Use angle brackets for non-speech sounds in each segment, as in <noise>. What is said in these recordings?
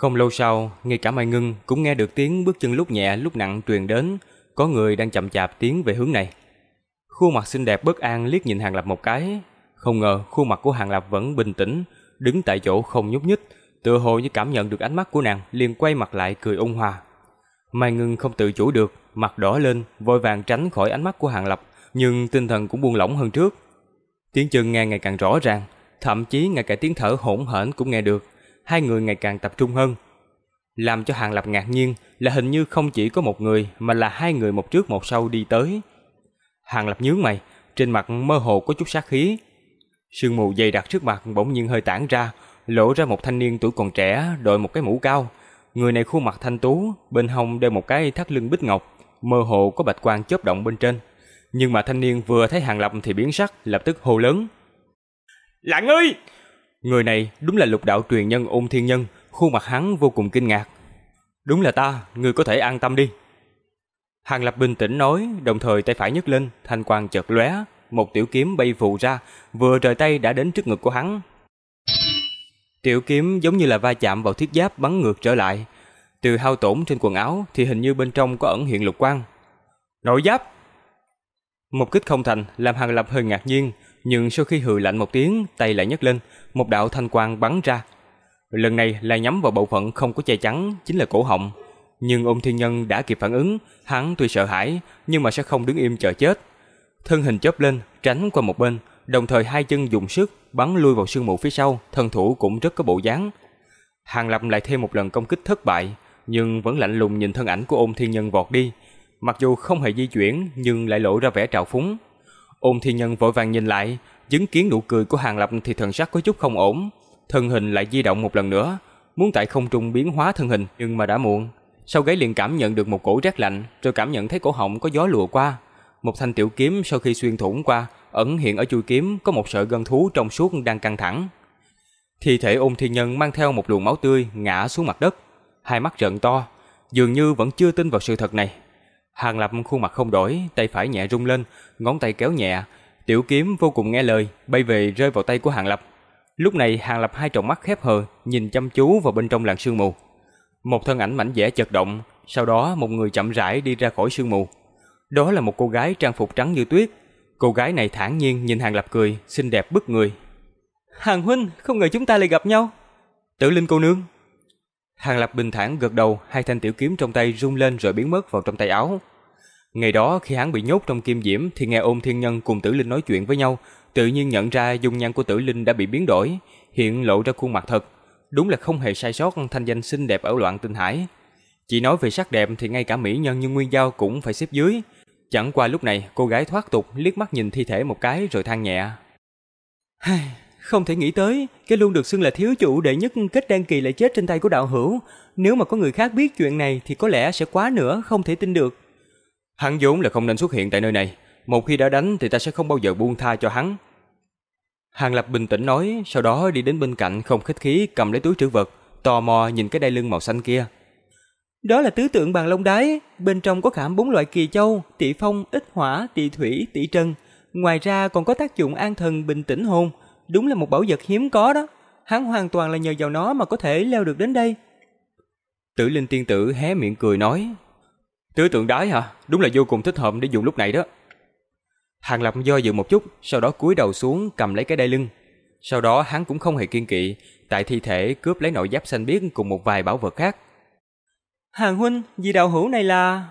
Không lâu sau, ngay cả Mai Ngân cũng nghe được tiếng bước chân lúc nhẹ lúc nặng truyền đến, có người đang chậm chạp tiến về hướng này. Khuôn mặt xinh đẹp bất an liếc nhìn Hàng Lập một cái, không ngờ khuôn mặt của Hàng Lập vẫn bình tĩnh, đứng tại chỗ không nhúc nhích, tựa hồ như cảm nhận được ánh mắt của nàng, liền quay mặt lại cười ôn hòa. Mai Ngân không tự chủ được, mặt đỏ lên, vội vàng tránh khỏi ánh mắt của Hàng Lập, nhưng tinh thần cũng buông lỏng hơn trước. Tiếng chân nghe ngày càng rõ ràng, thậm chí ngay cả tiếng thở hỗn hển cũng nghe được, hai người ngày càng tập trung hơn. Làm cho Hàng Lập ngạc nhiên là hình như không chỉ có một người mà là hai người một trước một sau đi tới. Hàng Lập nhướng mày, trên mặt mơ hồ có chút sát khí. Sương mù dày đặc trước mặt bỗng nhiên hơi tản ra, lộ ra một thanh niên tuổi còn trẻ đội một cái mũ cao. Người này khuôn mặt thanh tú, bên hông đeo một cái thắt lưng bích ngọc, mơ hồ có bạch quang chớp động bên trên. Nhưng mà thanh niên vừa thấy Hàng Lập thì biến sắc, lập tức hô lớn. Là ơi! Người này đúng là lục đạo truyền nhân ôn thiên nhân, khuôn mặt hắn vô cùng kinh ngạc. Đúng là ta, ngươi có thể an tâm đi. Hàng Lập bình tĩnh nói, đồng thời tay phải nhấc lên, thanh quang chợt lóe, một tiểu kiếm bay vụ ra, vừa rời tay đã đến trước ngực của hắn. Tiểu kiếm giống như là va chạm vào thiết giáp bắn ngược trở lại. Từ hao tổn trên quần áo thì hình như bên trong có ẩn hiện lục quang. Nội giáp! Một kích không thành làm Hàng Lập hơi ngạc nhiên, nhưng sau khi hừ lạnh một tiếng, tay lại nhấc lên, một đạo thanh quang bắn ra. Lần này là nhắm vào bộ phận không có che chắn, chính là cổ họng. Nhưng ôn thiên nhân đã kịp phản ứng, hắn tuy sợ hãi, nhưng mà sẽ không đứng im chờ chết. Thân hình chớp lên, tránh qua một bên, đồng thời hai chân dùng sức bắn lui vào sương mù phía sau, thân thủ cũng rất có bộ dáng. Hàng Lập lại thêm một lần công kích thất bại, nhưng vẫn lạnh lùng nhìn thân ảnh của ôn thiên nhân vọt đi. Mặc dù không hề di chuyển, nhưng lại lộ ra vẻ trào phúng. Ôn thiên nhân vội vàng nhìn lại, chứng kiến nụ cười của Hàng Lập thì thần sắc có chút không ổn. Thân hình lại di động một lần nữa, muốn tại không trung biến hóa thân hình, nhưng mà đã muộn. Sau gáy liền cảm nhận được một cổ rét lạnh, rồi cảm nhận thấy cổ họng có gió lùa qua. Một thanh tiểu kiếm sau khi xuyên thủng qua, ẩn hiện ở chui kiếm có một sợi gân thú trong suốt đang căng thẳng. Thi thể ôn thiên nhân mang theo một luồng máu tươi ngã xuống mặt đất, hai mắt trợn to, dường như vẫn chưa tin vào sự thật này. Hàng Lập khuôn mặt không đổi, tay phải nhẹ rung lên, ngón tay kéo nhẹ, tiểu kiếm vô cùng nghe lời, bay về rơi vào tay của Hàng Lập. Lúc này Hàng Lập hai tròng mắt khép hờ, nhìn chăm chú vào bên trong làn sương mù. Một thân ảnh mảnh vẽ chật động, sau đó một người chậm rãi đi ra khỏi sương mù. Đó là một cô gái trang phục trắng như tuyết. Cô gái này thản nhiên nhìn Hàng Lập cười, xinh đẹp bức người. Hàng huynh, không ngờ chúng ta lại gặp nhau. Tử Linh cô nương. Hàng Lập bình thản gật đầu, hai thanh tiểu kiếm trong tay rung lên rồi biến mất vào trong tay áo. Ngày đó khi hắn bị nhốt trong kim diễm thì nghe ôm thiên nhân cùng tử linh nói chuyện với nhau, tự nhiên nhận ra dung nhan của tử linh đã bị biến đổi, hiện lộ ra khuôn mặt thật. Đúng là không hề sai sót thanh danh xinh đẹp ở loạn tinh hải. Chỉ nói về sắc đẹp thì ngay cả mỹ nhân như Nguyên Giao cũng phải xếp dưới. Chẳng qua lúc này cô gái thoát tục liếc mắt nhìn thi thể một cái rồi than nhẹ. Không thể nghĩ tới, cái luôn được xưng là thiếu chủ đệ nhất kết đan kỳ lại chết trên tay của đạo hữu. Nếu mà có người khác biết chuyện này thì có lẽ sẽ quá nữa, không thể tin được. Hắn vốn là không nên xuất hiện tại nơi này. Một khi đã đánh thì ta sẽ không bao giờ buông tha cho hắn. Hàng Lập bình tĩnh nói, sau đó đi đến bên cạnh không khách khí cầm lấy túi trữ vật, tò mò nhìn cái đai lưng màu xanh kia. Đó là tứ tượng bàn long đái, bên trong có khảm bốn loại kỳ châu, tị phong, ích hỏa, tị thủy, tị trân. Ngoài ra còn có tác dụng an thần bình tĩnh hồn, đúng là một bảo vật hiếm có đó. Hắn hoàn toàn là nhờ vào nó mà có thể leo được đến đây. Tử Linh tiên tử hé miệng cười nói, Tứ tượng đái hả? Đúng là vô cùng thích hợp để dùng lúc này đó. Hàng Lập do dự một chút, sau đó cúi đầu xuống cầm lấy cái đai lưng. Sau đó hắn cũng không hề kiên kỵ, tại thi thể cướp lấy nội giáp xanh biếc cùng một vài bảo vật khác. Hàng huynh, vì đạo hữu này là...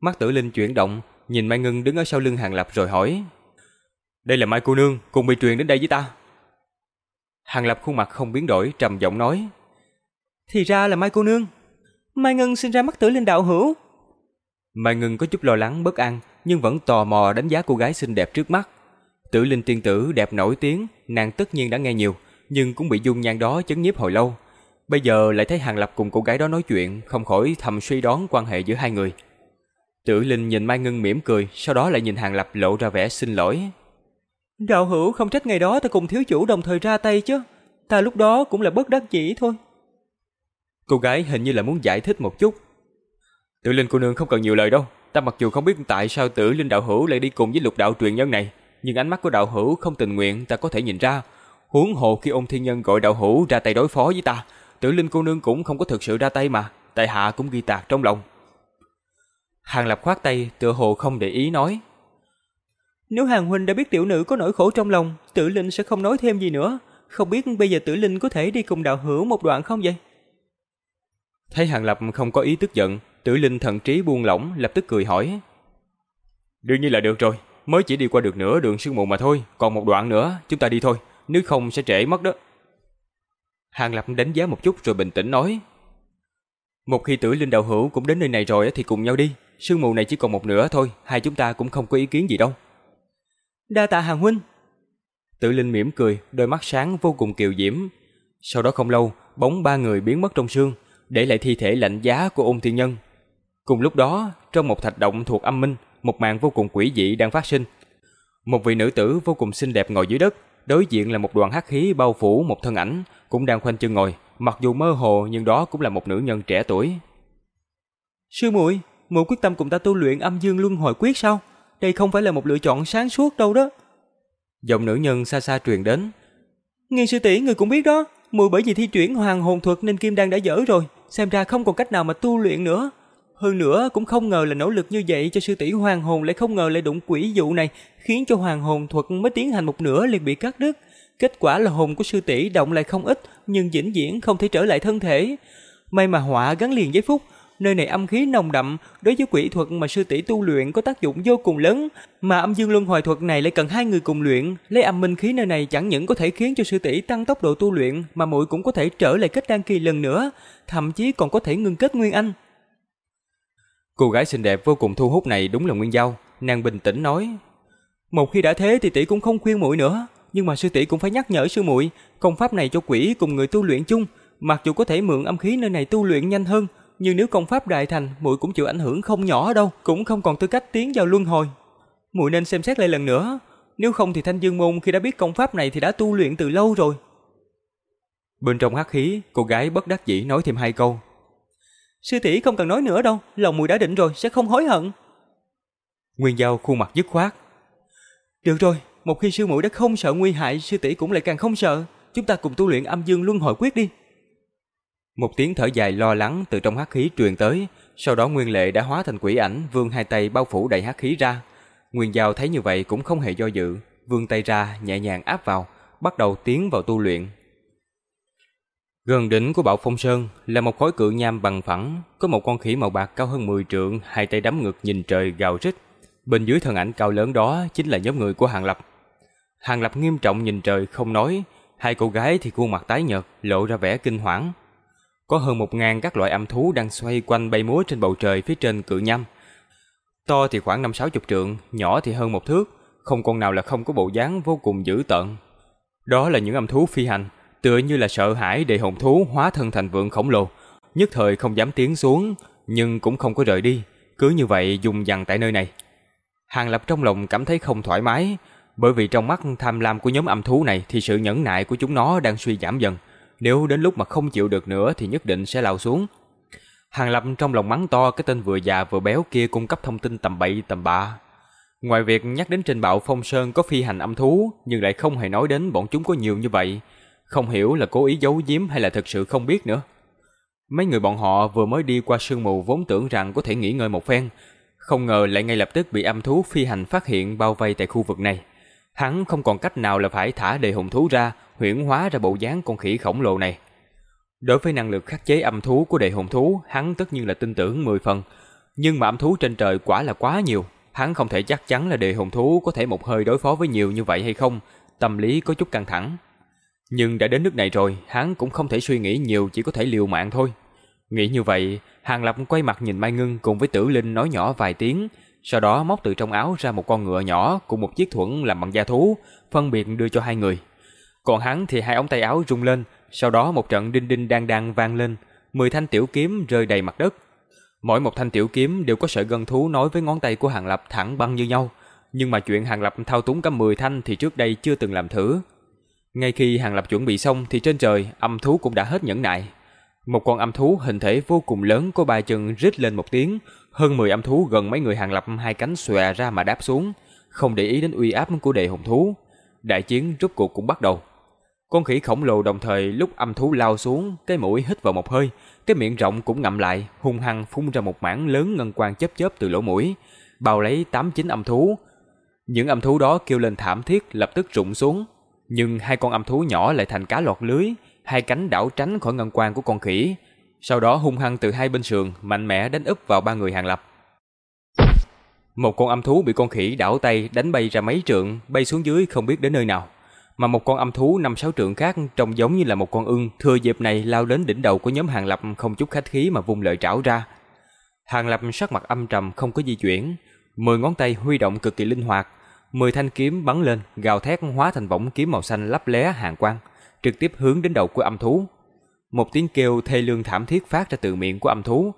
Mắt tử linh chuyển động, nhìn Mai Ngân đứng ở sau lưng Hàng Lập rồi hỏi. Đây là Mai cô nương, cùng bị truyền đến đây với ta. Hàng Lập khuôn mặt không biến đổi, trầm giọng nói. Thì ra là Mai cô nương. Mai Ngân sinh ra mắt tử linh đạo hữu. Mai Ngân có chút lo lắng bất an, nhưng vẫn tò mò đánh giá cô gái xinh đẹp trước mắt. Tử linh tiên tử đẹp nổi tiếng, nàng tất nhiên đã nghe nhiều, nhưng cũng bị dung nhan đó chấn nhiếp hồi lâu. Bây giờ lại thấy Hàng Lập cùng cô gái đó nói chuyện, không khỏi thầm suy đoán quan hệ giữa hai người. Tử Linh nhìn Mai Ngân mỉm cười, sau đó lại nhìn Hàng Lập lộ ra vẻ xin lỗi. Đạo hữu không trách ngày đó ta cùng thiếu chủ đồng thời ra tay chứ. Ta lúc đó cũng là bất đắc dĩ thôi. Cô gái hình như là muốn giải thích một chút. Tử Linh cô nương không cần nhiều lời đâu. Ta mặc dù không biết tại sao Tử Linh đạo hữu lại đi cùng với lục đạo truyền nhân này, nhưng ánh mắt của đạo hữu không tình nguyện ta có thể nhìn ra. Huống hồ khi ông thiên nhân gọi đạo hữu ra tay đối phó với ta, Tử Linh cô nương cũng không có thực sự ra tay mà, tại hạ cũng ghi tạc trong lòng. Hàng Lập khoát tay, tựa hồ không để ý nói. Nếu Hàng Huynh đã biết tiểu nữ có nỗi khổ trong lòng, Tử Linh sẽ không nói thêm gì nữa. Không biết bây giờ Tử Linh có thể đi cùng đạo hữu một đoạn không vậy? Thấy Hàng Lập không có ý tức giận, Tử Linh thần trí buông lỏng, lập tức cười hỏi. Đương nhiên là được rồi, mới chỉ đi qua được nửa đường sương mù mà thôi, còn một đoạn nữa, chúng ta đi thôi, nếu không sẽ trễ mất đó. Hàng Lập đánh giá một chút rồi bình tĩnh nói. Một khi tử linh đạo hữu cũng đến nơi này rồi thì cùng nhau đi, sương mù này chỉ còn một nửa thôi, hai chúng ta cũng không có ý kiến gì đâu. Đa tạ Hàng Huynh. Tử linh mỉm cười, đôi mắt sáng vô cùng kiều diễm. Sau đó không lâu, bóng ba người biến mất trong sương, để lại thi thể lạnh giá của ôn thiên nhân. Cùng lúc đó, trong một thạch động thuộc âm minh, một màn vô cùng quỷ dị đang phát sinh. Một vị nữ tử vô cùng xinh đẹp ngồi dưới đất, đối diện là một đoàn hắc khí bao phủ một thân ảnh, cũng đang khoanh chân ngồi, mặc dù mơ hồ nhưng đó cũng là một nữ nhân trẻ tuổi. Sư muội, muội quyết tâm cùng ta tu luyện âm dương luân hồi quyết sao? Đây không phải là một lựa chọn sáng suốt đâu đó. Giọng nữ nhân xa xa truyền đến. Nghiên sư tỷ người cũng biết đó, muội bởi vì thi chuyển hoàng hồn thuật nên kim đan đã dở rồi, xem ra không còn cách nào mà tu luyện nữa. Hơn nữa cũng không ngờ là nỗ lực như vậy cho sư tỷ hoàng hồn lại không ngờ lại đụng quỷ dụ này, khiến cho hoàng hồn thuật mới tiến hành một nửa liền bị cắt đứt. Kết quả là hồn của sư tỷ động lại không ít, nhưng vĩnh viễn không thể trở lại thân thể. May mà họa gắn liền với phúc, nơi này âm khí nồng đậm, đối với quỷ thuật mà sư tỷ tu luyện có tác dụng vô cùng lớn, mà âm dương luân hồi thuật này lại cần hai người cùng luyện, lấy âm minh khí nơi này chẳng những có thể khiến cho sư tỷ tăng tốc độ tu luyện, mà muội cũng có thể trở lại kết đan kỳ lần nữa, thậm chí còn có thể ngưng kết nguyên anh. Cô gái xinh đẹp vô cùng thu hút này đúng là Nguyên Giao, nàng bình tĩnh nói: "Một khi đã thế thì tỷ cũng không khuyên muội nữa, nhưng mà sư tỷ cũng phải nhắc nhở sư muội, công pháp này cho quỷ cùng người tu luyện chung, mặc dù có thể mượn âm khí nơi này tu luyện nhanh hơn, nhưng nếu công pháp đại thành, muội cũng chịu ảnh hưởng không nhỏ đâu, cũng không còn tư cách tiến vào luân hồi. Muội nên xem xét lại lần nữa, nếu không thì Thanh Dương môn khi đã biết công pháp này thì đã tu luyện từ lâu rồi." Bên trong hắc khí, cô gái bất đắc dĩ nói thêm hai câu. Sư tỷ không cần nói nữa đâu, lòng muội đã định rồi, sẽ không hối hận. Nguyên Giao khuôn mặt dứt khoát. Được rồi, một khi sư muội đã không sợ nguy hại, sư tỷ cũng lại càng không sợ. Chúng ta cùng tu luyện âm dương luân hồi quyết đi. Một tiếng thở dài lo lắng từ trong hắc khí truyền tới, sau đó Nguyên Lệ đã hóa thành quỷ ảnh, vươn hai tay bao phủ đầy hắc khí ra. Nguyên Giao thấy như vậy cũng không hề do dự, vươn tay ra nhẹ nhàng áp vào, bắt đầu tiến vào tu luyện. Gần đỉnh của Bạo Phong Sơn là một khối cự nham bằng phẳng, có một con khỉ màu bạc cao hơn 10 trượng, hai tay đấm ngực nhìn trời gào rít. Bên dưới thân ảnh cao lớn đó chính là nhóm người của Hàng Lập. Hàng Lập nghiêm trọng nhìn trời không nói, hai cô gái thì khuôn mặt tái nhợt, lộ ra vẻ kinh hoảng Có hơn một ngàn các loại âm thú đang xoay quanh bay múa trên bầu trời phía trên cự nham. To thì khoảng năm sáu chục trượng, nhỏ thì hơn một thước, không con nào là không có bộ dáng vô cùng dữ tợn. Đó là những âm thú phi hành, tựa như là sợ hãi để hồn thú hóa thân thành vượng khổng lồ, nhất thời không dám tiến xuống, nhưng cũng không có rời đi, cứ như vậy dùng dằn tại nơi này. Hàng Lập trong lòng cảm thấy không thoải mái, bởi vì trong mắt tham lam của nhóm âm thú này thì sự nhẫn nại của chúng nó đang suy giảm dần, nếu đến lúc mà không chịu được nữa thì nhất định sẽ lao xuống. Hàng Lập trong lòng mắng to cái tên vừa già vừa béo kia cung cấp thông tin tầm bậy tầm bạ. Ngoài việc nhắc đến trên bạo phong sơn có phi hành âm thú, nhưng lại không hề nói đến bọn chúng có nhiều như vậy, không hiểu là cố ý giấu giếm hay là thực sự không biết nữa. Mấy người bọn họ vừa mới đi qua sương mù vốn tưởng rằng có thể nghỉ ngơi một phen, không ngờ lại ngay lập tức bị âm thú phi hành phát hiện bao vây tại khu vực này. Hắn không còn cách nào là phải thả đề hùng thú ra, huyễn hóa ra bộ dáng con khỉ khổng lồ này. Đối với năng lực khắc chế âm thú của đề hồn thú, hắn tất nhiên là tin tưởng 10 phần. Nhưng mà âm thú trên trời quả là quá nhiều, hắn không thể chắc chắn là đề hồn thú có thể một hơi đối phó với nhiều như vậy hay không, tâm lý có chút căng thẳng. Nhưng đã đến nước này rồi, hắn cũng không thể suy nghĩ nhiều chỉ có thể liều mạng thôi. Nghĩ như vậy, Hàng Lập quay mặt nhìn Mai Ngưng cùng với Tử Linh nói nhỏ vài tiếng, sau đó móc từ trong áo ra một con ngựa nhỏ cùng một chiếc thuẫn làm bằng da thú, phân biệt đưa cho hai người. Còn hắn thì hai ống tay áo rung lên, sau đó một trận đinh đinh đang đang vang lên, mười thanh tiểu kiếm rơi đầy mặt đất. Mỗi một thanh tiểu kiếm đều có sợi gân thú nối với ngón tay của Hàng Lập thẳng băng như nhau, nhưng mà chuyện Hàng Lập thao túng cả mười thanh thì trước đây chưa từng làm thử. Ngay khi Hàng Lập chuẩn bị xong thì trên trời âm thú cũng đã hết nhẫn nại. Một con âm thú hình thể vô cùng lớn có ba chân rít lên một tiếng, hơn 10 âm thú gần mấy người Hàng Lập hai cánh xòe ra mà đáp xuống, không để ý đến uy áp của đệ hùng thú. Đại chiến rốt cuộc cũng bắt đầu. Con khỉ khổng lồ đồng thời lúc âm thú lao xuống, cái mũi hít vào một hơi, cái miệng rộng cũng ngậm lại, hung hăng phun ra một mảng lớn ngân quang chớp chớp từ lỗ mũi, bao lấy tám chín âm thú. Những âm thú đó kêu lên thảm thiết lập tức rụng xuống, nhưng hai con âm thú nhỏ lại thành cá lọt lưới, hai cánh đảo tránh khỏi ngân quang của con khỉ, sau đó hung hăng từ hai bên sườn mạnh mẽ đánh úp vào ba người hàng lập. Một con âm thú bị con khỉ đảo tay đánh bay ra mấy trượng, bay xuống dưới không biết đến nơi nào. Mà một con âm thú năm sáu trượng khác trông giống như là một con ưng, thừa dịp này lao đến đỉnh đầu của nhóm hàng lập không chút khách khí mà vung lợi trảo ra. Hàng lập sắc mặt âm trầm không có di chuyển, mười ngón tay huy động cực kỳ linh hoạt, mười thanh kiếm bắn lên, gào thét hóa thành võng kiếm màu xanh lấp lé hàng quang, trực tiếp hướng đến đầu của âm thú. Một tiếng kêu thê lương thảm thiết phát ra từ miệng của âm thú.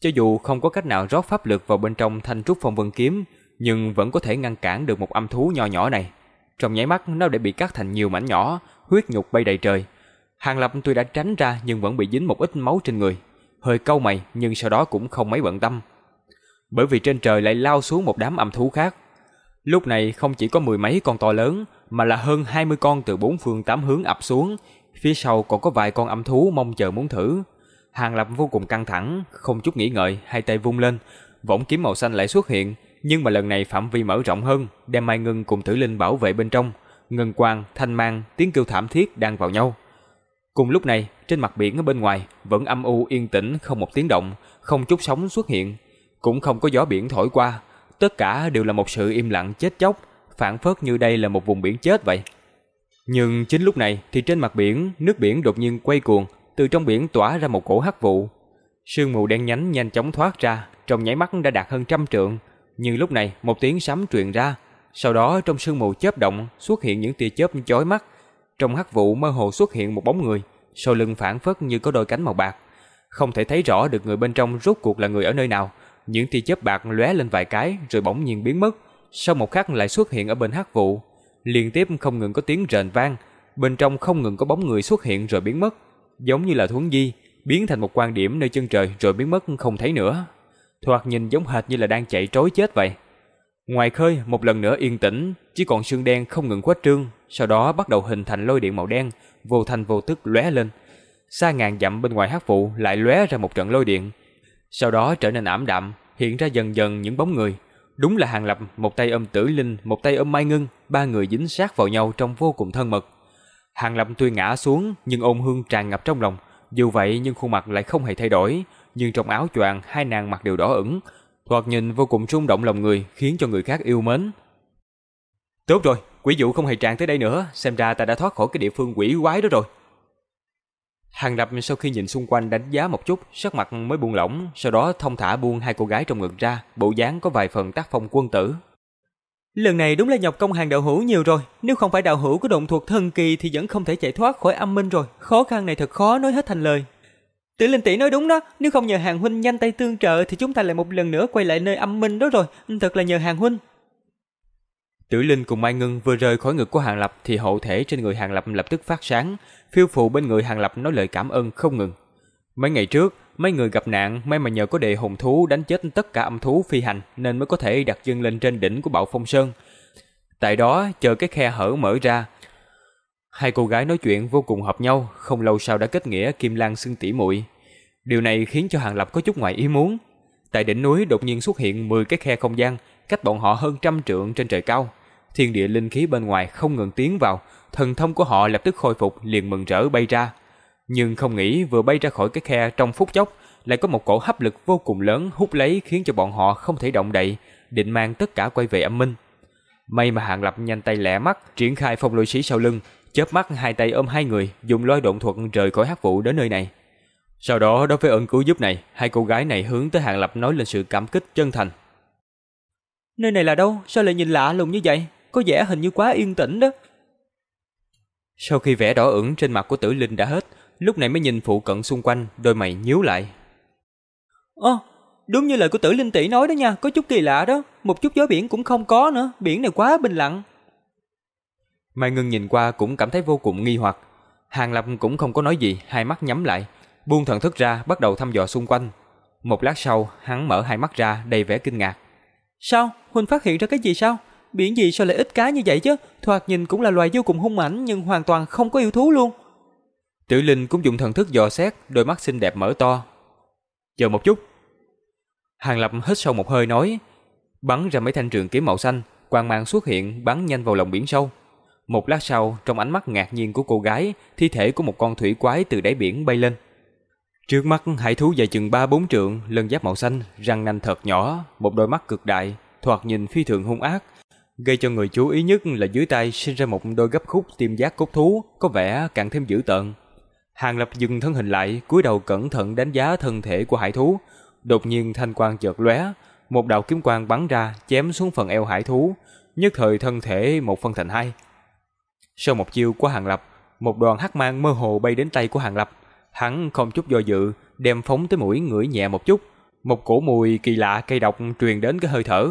Cho dù không có cách nào rót pháp lực vào bên trong thanh trúc phong vân kiếm, nhưng vẫn có thể ngăn cản được một âm thú nho nhỏ này. Trong nháy mắt nó đã bị cắt thành nhiều mảnh nhỏ, huyết nhục bay đầy trời. Hàng Lập tuy đã tránh ra nhưng vẫn bị dính một ít máu trên người. Hơi câu mày nhưng sau đó cũng không mấy bận tâm. Bởi vì trên trời lại lao xuống một đám âm thú khác. Lúc này không chỉ có mười mấy con to lớn, mà là hơn 20 con từ bốn phương tám hướng ập xuống, phía sau còn có vài con âm thú mong chờ muốn thử. Hàng Lập vô cùng căng thẳng, không chút nghĩ ngợi, hai tay vung lên, võng kiếm màu xanh lại xuất hiện, nhưng mà lần này phạm vi mở rộng hơn, đem Mai Ngân cùng Tử Linh bảo vệ bên trong. Ngân quang, thanh mang, tiếng kêu thảm thiết đang vào nhau. Cùng lúc này, trên mặt biển ở bên ngoài vẫn âm u yên tĩnh không một tiếng động, không chút sóng xuất hiện, cũng không có gió biển thổi qua, tất cả đều là một sự im lặng chết chóc, phản phất như đây là một vùng biển chết vậy. Nhưng chính lúc này thì trên mặt biển, nước biển đột nhiên quay cuồng, từ trong biển tỏa ra một cổ hắc vụ. Sương mù đen nhánh nhanh chóng thoát ra, trong nháy mắt đã đạt hơn trăm trượng. Nhưng lúc này một tiếng sấm truyền ra, sau đó trong sương mù chớp động xuất hiện những tia chớp chói mắt. Trong hắc vụ mơ hồ xuất hiện một bóng người, sau lưng phản phất như có đôi cánh màu bạc. Không thể thấy rõ được người bên trong rốt cuộc là người ở nơi nào. Những tia chớp bạc lóe lên vài cái rồi bỗng nhiên biến mất, sau một khắc lại xuất hiện ở bên hắc vụ. Liên tiếp không ngừng có tiếng rền vang, bên trong không ngừng có bóng người xuất hiện rồi biến mất, giống như là thuấn di, biến thành một quan điểm nơi chân trời rồi biến mất không thấy nữa. Thoạt nhìn giống hệt như là đang chạy trối chết vậy. Ngoài khơi một lần nữa yên tĩnh, chỉ còn sương đen không ngừng khuếch trương, sau đó bắt đầu hình thành lôi điện màu đen, vô thành vô tức lóe lên. Xa ngàn dặm bên ngoài hắc vụ lại lóe ra một trận lôi điện, sau đó trở nên ảm đạm, hiện ra dần dần những bóng người. Đúng là Hàng Lập, một tay ôm Tử Linh, một tay ôm Mai Ngân, ba người dính sát vào nhau trong vô cùng thân mật. Hàng Lập tuy ngã xuống nhưng ôn hương tràn ngập trong lòng, dù vậy nhưng khuôn mặt lại không hề thay đổi, nhưng trong áo choàng hai nàng mặt đều đỏ ửng, thoạt nhìn vô cùng rung động lòng người, khiến cho người khác yêu mến. Tốt rồi, quỷ vụ không hề tràn tới đây nữa, xem ra ta đã thoát khỏi cái địa phương quỷ quái đó rồi. Hàng Lập sau khi nhìn xung quanh đánh giá một chút, sắc mặt mới buông lỏng, sau đó thông thả buông hai cô gái trong ngực ra, bộ dáng có vài phần tác phong quân tử. Lần này đúng là nhọc công hàng đạo hữu nhiều rồi, nếu không phải đạo hữu có động thuộc thần kỳ thì vẫn không thể chạy thoát khỏi âm minh rồi, khó khăn này thật khó nói hết thành lời. Tử Linh tỷ nói đúng đó, nếu không nhờ hàng huynh nhanh tay tương trợ thì chúng ta lại một lần nữa quay lại nơi âm minh đó rồi, thật là nhờ hàng huynh. Tử Linh cùng Mai Ngân vừa rời khỏi ngực của Hàng Lập thì hậu thể trên người Hàng Lập lập tức phát sáng, phiêu phù bên người Hàng Lập nói lời cảm ơn không ngừng. Mấy ngày trước, mấy người gặp nạn may mà nhờ có đệ hùng thú đánh chết tất cả âm thú phi hành nên mới có thể đặt chân lên trên đỉnh của Bạo Phong Sơn. Tại đó chờ cái khe hở mở ra. Hai cô gái nói chuyện vô cùng hợp nhau, không lâu sau đã kết nghĩa Kim Lan xưng tỷ muội. Điều này khiến cho Hàng Lập có chút ngoài ý muốn. Tại đỉnh núi đột nhiên xuất hiện 10 cái khe không gian, cách bọn họ hơn trăm trượng trên trời cao. Thiên địa linh khí bên ngoài không ngừng tiến vào, thần thông của họ lập tức khôi phục liền mừng rỡ bay ra. Nhưng không nghĩ vừa bay ra khỏi cái khe trong phút chốc, lại có một cổ hấp lực vô cùng lớn hút lấy khiến cho bọn họ không thể động đậy, định mang tất cả quay về âm minh. May mà Hàng Lập nhanh tay lẹ mắt, triển khai phong lôi sĩ sau lưng, chớp mắt hai tay ôm hai người, dùng lôi độn thuật rời khỏi hắc vụ đến nơi này. Sau đó đối với ơn cứu giúp này, hai cô gái này hướng tới Hàng Lập nói lên sự cảm kích chân thành. Nơi này là đâu? Sao lại nhìn lạ lùng như vậy? Có vẻ hình như quá yên tĩnh đó. Sau khi vẻ đỏ ửng trên mặt của tử linh đã hết, lúc này mới nhìn phụ cận xung quanh, đôi mày nhíu lại. Ồ, đúng như lời của tử linh tỷ nói đó nha, có chút kỳ lạ đó, một chút gió biển cũng không có nữa, biển này quá bình lặng. Mai Ngân nhìn qua cũng cảm thấy vô cùng nghi hoặc. Hàng Lập cũng không có nói gì, hai mắt nhắm lại, buông thần thức ra bắt đầu thăm dò xung quanh. Một lát sau, hắn mở hai mắt ra đầy vẻ kinh ngạc. Sao? Huynh phát hiện ra cái gì sao? biển gì sao lại ít cá như vậy chứ? Thoạt nhìn cũng là loài vô cùng hung mãnh nhưng hoàn toàn không có yêu thú luôn. tiểu Linh cũng dùng thần thức dò xét, đôi mắt xinh đẹp mở to. Chờ một chút. Hàng Lập hít sâu một hơi nói, bắn ra mấy thanh trường kiếm màu xanh, quang mang xuất hiện bắn nhanh vào lòng biển sâu. Một lát sau, trong ánh mắt ngạc nhiên của cô gái, thi thể của một con thủy quái từ đáy biển bay lên. Trước mắt hải thú dài chừng 3-4 trượng, lân giáp màu xanh, răng nanh thật nhỏ, một đôi mắt cực đại, thoạt nhìn phi thường hung ác. Gây cho người chú ý nhất là dưới tay sinh ra một đôi gấp khúc tiêm giác cốt thú, có vẻ càng thêm dữ tợn. Hàng Lập dừng thân hình lại, cúi đầu cẩn thận đánh giá thân thể của hải thú. Đột nhiên thanh quang chợt lóe, một đạo kiếm quang bắn ra, chém xuống phần eo hải thú, nhất thời thân thể một phân thành hai. Sau một chiêu của Hàng Lập, một đoàn hắc mang mơ hồ bay đến tay của Hàng Lập. Hắn không chút do dự, đem phóng tới mũi ngửi nhẹ một chút. Một cổ mùi kỳ lạ cây độc truyền đến cái hơi thở,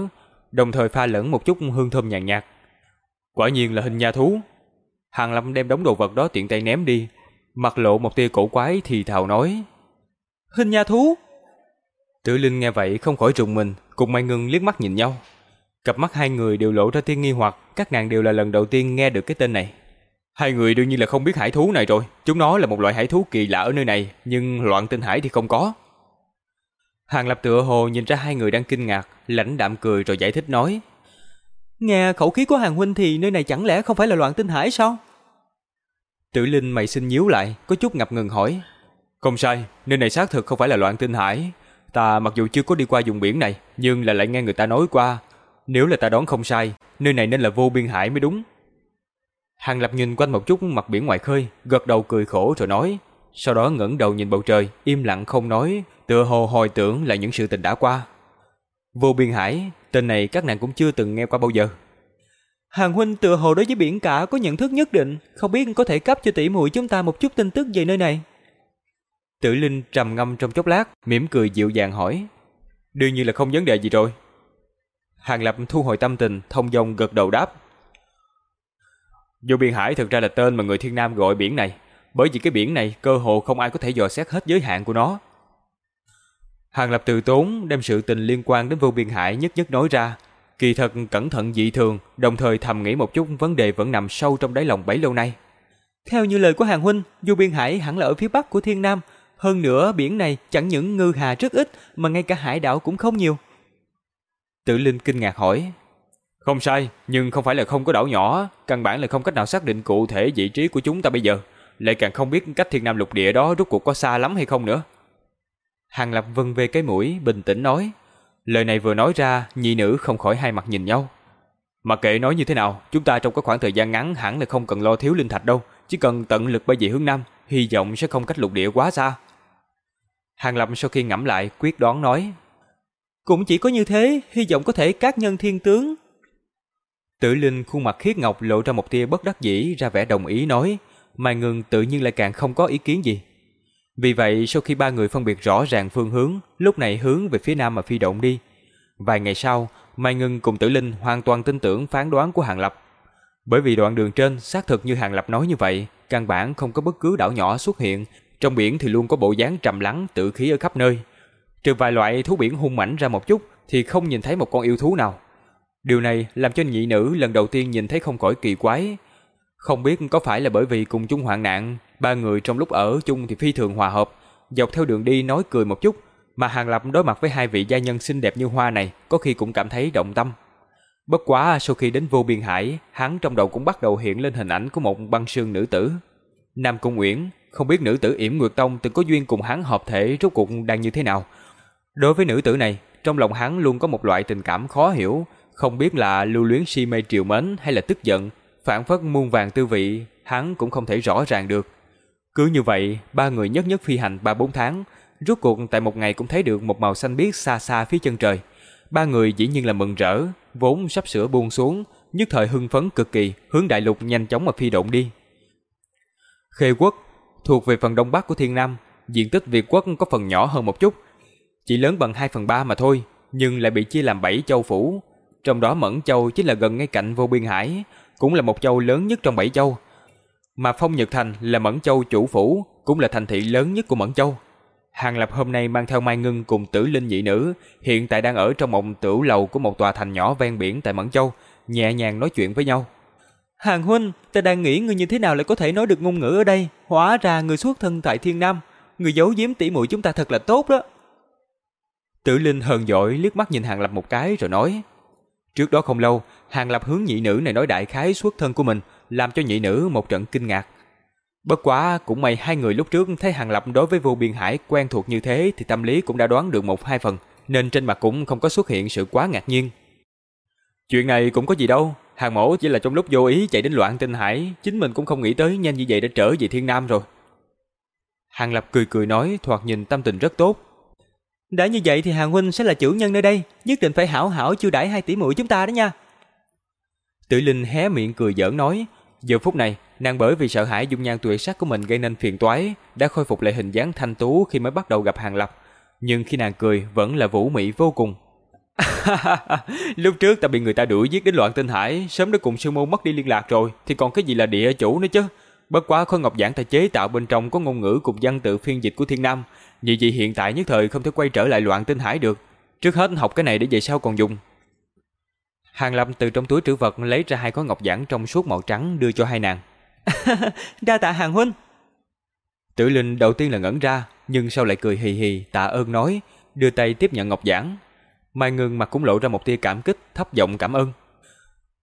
đồng thời pha lẫn một chút hương thơm nhàn nhạt. Quả nhiên là hình nha thú. Hàng lâm đem đống đồ vật đó tiện tay ném đi, mặt lộ một tia cổ quái thì thào nói: "Hình nha thú?" Tử Linh nghe vậy không khỏi rùng mình, cùng Mai Ngưng liếc mắt nhìn nhau. Cặp mắt hai người đều lộ ra tia nghi hoặc, các nàng đều là lần đầu tiên nghe được cái tên này. Hai người đương nhiên là không biết hải thú này rồi, chúng nó là một loại hải thú kỳ lạ ở nơi này, nhưng loạn tinh hải thì không có. Hàng Lập tựa hồ nhìn ra hai người đang kinh ngạc, lãnh đạm cười rồi giải thích nói: "Nghe khẩu khí của Hàng huynh thì nơi này chẳng lẽ không phải là loạn tinh hải sao?" Tử Linh mày xin nhíu lại, có chút ngập ngừng hỏi: "Không sai, nơi này xác thực không phải là loạn tinh hải, ta mặc dù chưa có đi qua vùng biển này, nhưng là lại nghe người ta nói qua, nếu là ta đoán không sai, nơi này nên là vô biên hải mới đúng." Hàng Lập nhìn quanh một chút mặt biển ngoài khơi, gật đầu cười khổ rồi nói, sau đó ngẩng đầu nhìn bầu trời, im lặng không nói, tựa hồ hồi tưởng lại những sự tình đã qua. Vô biên hải, tên này các nàng cũng chưa từng nghe qua bao giờ. Hàng huynh tựa hồ đối với biển cả có nhận thức nhất định, không biết có thể cấp cho tỷ muội chúng ta một chút tin tức về nơi này. Tử Linh trầm ngâm trong chốc lát, mỉm cười dịu dàng hỏi. Đương nhiên là không vấn đề gì rồi. Hàng Lập thu hồi tâm tình, thông dong gật đầu đáp. Vô biên hải thực ra là tên mà người thiên nam gọi biển này, bởi vì cái biển này cơ hồ không ai có thể dò xét hết giới hạn của nó. Hàng Lập từ tốn đem sự tình liên quan đến vô biên hải nhất nhất nói ra, kỳ thật cẩn thận dị thường, đồng thời thầm nghĩ một chút vấn đề vẫn nằm sâu trong đáy lòng bấy lâu nay. Theo như lời của Hàng huynh, vô biên hải hẳn là ở phía bắc của thiên nam, hơn nữa biển này chẳng những ngư hà rất ít mà ngay cả hải đảo cũng không nhiều. Tử Linh kinh ngạc hỏi, không sai, nhưng không phải là không có đảo nhỏ, căn bản là không cách nào xác định cụ thể vị trí của chúng ta bây giờ, lại càng không biết cách thiên nam lục địa đó rốt cuộc có xa lắm hay không nữa. Hàng Lập vân về cái mũi, bình tĩnh nói. Lời này vừa nói ra, nhị nữ không khỏi hai mặt nhìn nhau. Mà kệ nói như thế nào, chúng ta trong cái khoảng thời gian ngắn hẳn là không cần lo thiếu linh thạch đâu, chỉ cần tận lực bay về hướng nam, hy vọng sẽ không cách lục địa quá xa. Hàng Lập sau khi ngẫm lại, quyết đoán nói. Cũng chỉ có như thế, hy vọng có thể các nhân thiên tướng Tử Linh khuôn mặt khiết ngọc lộ ra một tia bất đắc dĩ ra vẻ đồng ý nói, Mai Ngưng tự nhiên lại càng không có ý kiến gì. Vì vậy sau khi ba người phân biệt rõ ràng phương hướng, lúc này hướng về phía nam mà phi động đi. Vài ngày sau, Mai Ngưng cùng Tử Linh hoàn toàn tin tưởng phán đoán của Hàng Lập. Bởi vì đoạn đường trên xác thực như Hàng Lập nói như vậy, căn bản không có bất cứ đảo nhỏ xuất hiện, trong biển thì luôn có bộ dáng trầm lắng tự khí ở khắp nơi. Trừ vài loại thú biển hung mãnh ra một chút thì không nhìn thấy một con yêu thú nào. Điều này làm cho nhị nữ lần đầu tiên nhìn thấy không khỏi kỳ quái. Không biết có phải là bởi vì cùng chung hoạn nạn, ba người trong lúc ở chung thì phi thường hòa hợp, dọc theo đường đi nói cười một chút, mà Hàng Lập đối mặt với hai vị gia nhân xinh đẹp như hoa này, có khi cũng cảm thấy động tâm. Bất quá sau khi đến vô biên hải, hắn trong đầu cũng bắt đầu hiện lên hình ảnh của một băng sương nữ tử. Nam Cung Uyển, không biết nữ tử Yểm Nguyệt Tông từng có duyên cùng hắn hợp thể rốt cuộc đang như thế nào. Đối với nữ tử này, trong lòng hắn luôn có một loại tình cảm khó hiểu, không biết là lưu luyến si mê triều mến hay là tức giận, phản phất muôn vàng tư vị, hắn cũng không thể rõ ràng được. Cứ như vậy, ba người nhất nhất phi hành ba bốn tháng, rốt cuộc tại một ngày cũng thấy được một màu xanh biếc xa xa phía chân trời. Ba người dĩ nhiên là mừng rỡ, vốn sắp sửa buông xuống, nhất thời hưng phấn cực kỳ, hướng đại lục nhanh chóng mà phi động đi. Khê quốc thuộc về phần đông bắc của Thiên Nam, diện tích Việt quốc có phần nhỏ hơn một chút, chỉ lớn bằng 2 phần 3 mà thôi, nhưng lại bị chia làm 7 châu phủ, trong đó Mẫn Châu chính là gần ngay cạnh vô biên hải, cũng là một châu lớn nhất trong bảy châu. Mà Phong Nhật Thành là Mẫn Châu chủ phủ, cũng là thành thị lớn nhất của Mẫn Châu. Hàng Lập hôm nay mang theo Mai Ngân cùng Tử Linh nhị nữ, hiện tại đang ở trong một tửu lầu của một tòa thành nhỏ ven biển tại Mẫn Châu, nhẹ nhàng nói chuyện với nhau. Hàng huynh, ta đang nghĩ người như thế nào lại có thể nói được ngôn ngữ ở đây, hóa ra người xuất thân tại Thiên Nam, người giấu giếm tỷ muội chúng ta thật là tốt đó. Tử Linh hờn dỗi liếc mắt nhìn Hàng Lập một cái rồi nói. Trước đó không lâu, Hàng Lập hướng nhị nữ này nói đại khái xuất thân của mình, làm cho nhị nữ một trận kinh ngạc. Bất quá cũng may hai người lúc trước thấy Hàng Lập đối với vô biên hải quen thuộc như thế thì tâm lý cũng đã đoán được một hai phần, nên trên mặt cũng không có xuất hiện sự quá ngạc nhiên. Chuyện này cũng có gì đâu, Hàng mẫu chỉ là trong lúc vô ý chạy đến loạn tinh hải, chính mình cũng không nghĩ tới nhanh như vậy đã trở về thiên nam rồi. Hàng Lập cười cười nói thoạt nhìn tâm tình rất tốt. Đã như vậy thì Hàng huynh sẽ là chủ nhân nơi đây, nhất định phải hảo hảo chiêu đãi hai tỷ muội chúng ta đó nha. Tử Linh hé miệng cười giỡn nói, giờ phút này nàng bởi vì sợ hãi dung nhan tuyệt sắc của mình gây nên phiền toái, đã khôi phục lại hình dáng thanh tú khi mới bắt đầu gặp Hàng Lập, nhưng khi nàng cười vẫn là vũ mị vô cùng. <laughs> Lúc trước ta bị người ta đuổi giết đến loạn tinh hải, sớm đã cùng sư môn mất đi liên lạc rồi, thì còn cái gì là địa chủ nữa chứ? Bất quá khối ngọc giản ta chế tạo bên trong có ngôn ngữ cùng văn tự phiên dịch của Thiên Nam, vì vậy hiện tại nhất thời không thể quay trở lại loạn tinh hải được. Trước hết học cái này để về sau còn dùng. Hàng Lâm từ trong túi trữ vật lấy ra hai khối ngọc giản trong suốt màu trắng đưa cho hai nàng. <laughs> Đa tạ Hàng huynh. Tử Linh đầu tiên là ngẩn ra, nhưng sau lại cười hì hì tạ ơn nói, đưa tay tiếp nhận ngọc giản. Mai Ngân mặt cũng lộ ra một tia cảm kích, thấp giọng cảm ơn.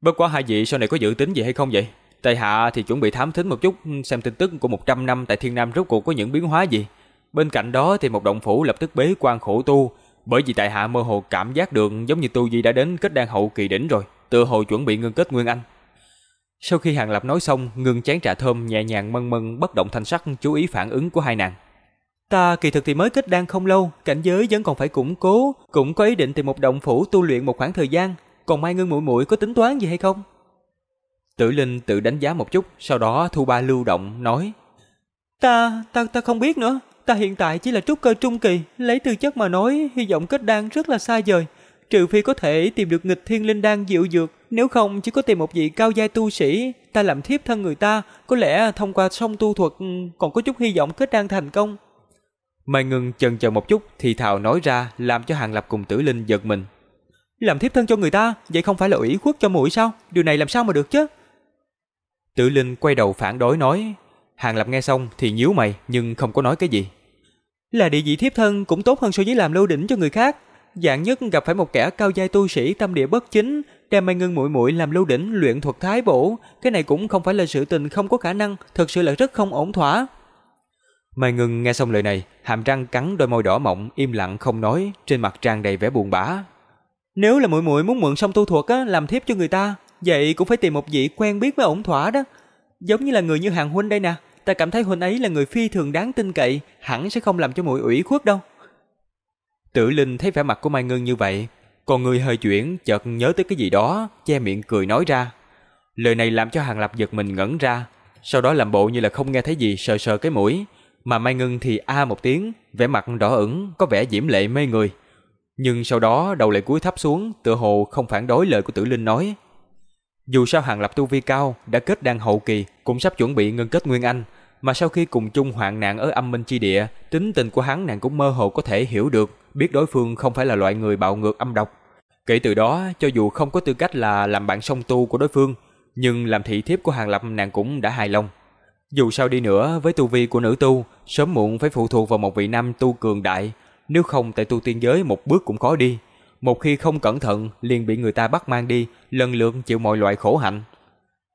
Bất quá hai vị sau này có dự tính gì hay không vậy? Tại Hạ thì chuẩn bị thám thính một chút ừ, xem tin tức của 100 năm tại Thiên Nam rốt cuộc có những biến hóa gì. Bên cạnh đó thì một động phủ lập tức bế quan khổ tu, bởi vì tại hạ mơ hồ cảm giác được giống như tu vi đã đến kết đan hậu kỳ đỉnh rồi, tựa hồ chuẩn bị ngưng kết nguyên anh. Sau khi Hàng Lập nói xong, ngừng chén trà thơm nhẹ nhàng mân mân bất động thanh sắc chú ý phản ứng của hai nàng. Ta kỳ thực thì mới kết đan không lâu, cảnh giới vẫn còn phải củng cố, cũng có ý định tìm một động phủ tu luyện một khoảng thời gian, còn Mai Ngân muội muội có tính toán gì hay không? Tử Linh tự đánh giá một chút, sau đó thu ba lưu động nói: "Ta, ta ta không biết nữa, ta hiện tại chỉ là trúc cơ trung kỳ, lấy tư chất mà nói, hy vọng kết đan rất là xa vời, trừ phi có thể tìm được nghịch thiên linh đan diệu dược, nếu không chỉ có tìm một vị cao giai tu sĩ, ta làm thiếp thân người ta, có lẽ thông qua song tu thuật còn có chút hy vọng kết đan thành công." Mai Ngân chần chờ một chút thì thào nói ra làm cho Hàng Lập cùng Tử Linh giật mình. Làm thiếp thân cho người ta, vậy không phải là ủy khuất cho muội sao? Điều này làm sao mà được chứ? Tử Linh quay đầu phản đối nói. Hàng Lập nghe xong thì nhíu mày nhưng không có nói cái gì. Là địa vị thiếp thân cũng tốt hơn so với làm lưu đỉnh cho người khác. Dạng nhất gặp phải một kẻ cao giai tu sĩ tâm địa bất chính, đem Mai Ngân muội muội làm lưu đỉnh luyện thuật thái bổ, cái này cũng không phải là sự tình không có khả năng, thật sự là rất không ổn thỏa. Mai Ngân nghe xong lời này, hàm răng cắn đôi môi đỏ mọng, im lặng không nói, trên mặt tràn đầy vẻ buồn bã. Nếu là muội muội muốn mượn song tu thuật á, làm thiếp cho người ta, vậy cũng phải tìm một vị quen biết với ổn thỏa đó. Giống như là người như Hàng huynh đây nè, ta cảm thấy huynh ấy là người phi thường đáng tin cậy, hẳn sẽ không làm cho muội ủy khuất đâu. Tử Linh thấy vẻ mặt của Mai Ngân như vậy, còn người hơi chuyển, chợt nhớ tới cái gì đó, che miệng cười nói ra. Lời này làm cho Hàng Lập giật mình ngẩn ra, sau đó làm bộ như là không nghe thấy gì, sờ sờ cái mũi, mà Mai Ngân thì a một tiếng, vẻ mặt đỏ ửng, có vẻ diễm lệ mê người. Nhưng sau đó đầu lại cúi thấp xuống, tựa hồ không phản đối lời của Tử Linh nói. Dù sao Hàng Lập tu vi cao, đã kết đan hậu kỳ, cũng sắp chuẩn bị ngân kết nguyên anh, mà sau khi cùng chung hoạn nạn ở âm minh chi địa, tính tình của hắn nàng cũng mơ hồ có thể hiểu được, biết đối phương không phải là loại người bạo ngược âm độc. Kể từ đó, cho dù không có tư cách là làm bạn song tu của đối phương, nhưng làm thị thiếp của Hàng Lập nàng cũng đã hài lòng. Dù sao đi nữa, với tu vi của nữ tu, sớm muộn phải phụ thuộc vào một vị nam tu cường đại, nếu không tại tu tiên giới một bước cũng khó đi. Một khi không cẩn thận, liền bị người ta bắt mang đi, lần lượt chịu mọi loại khổ hạnh.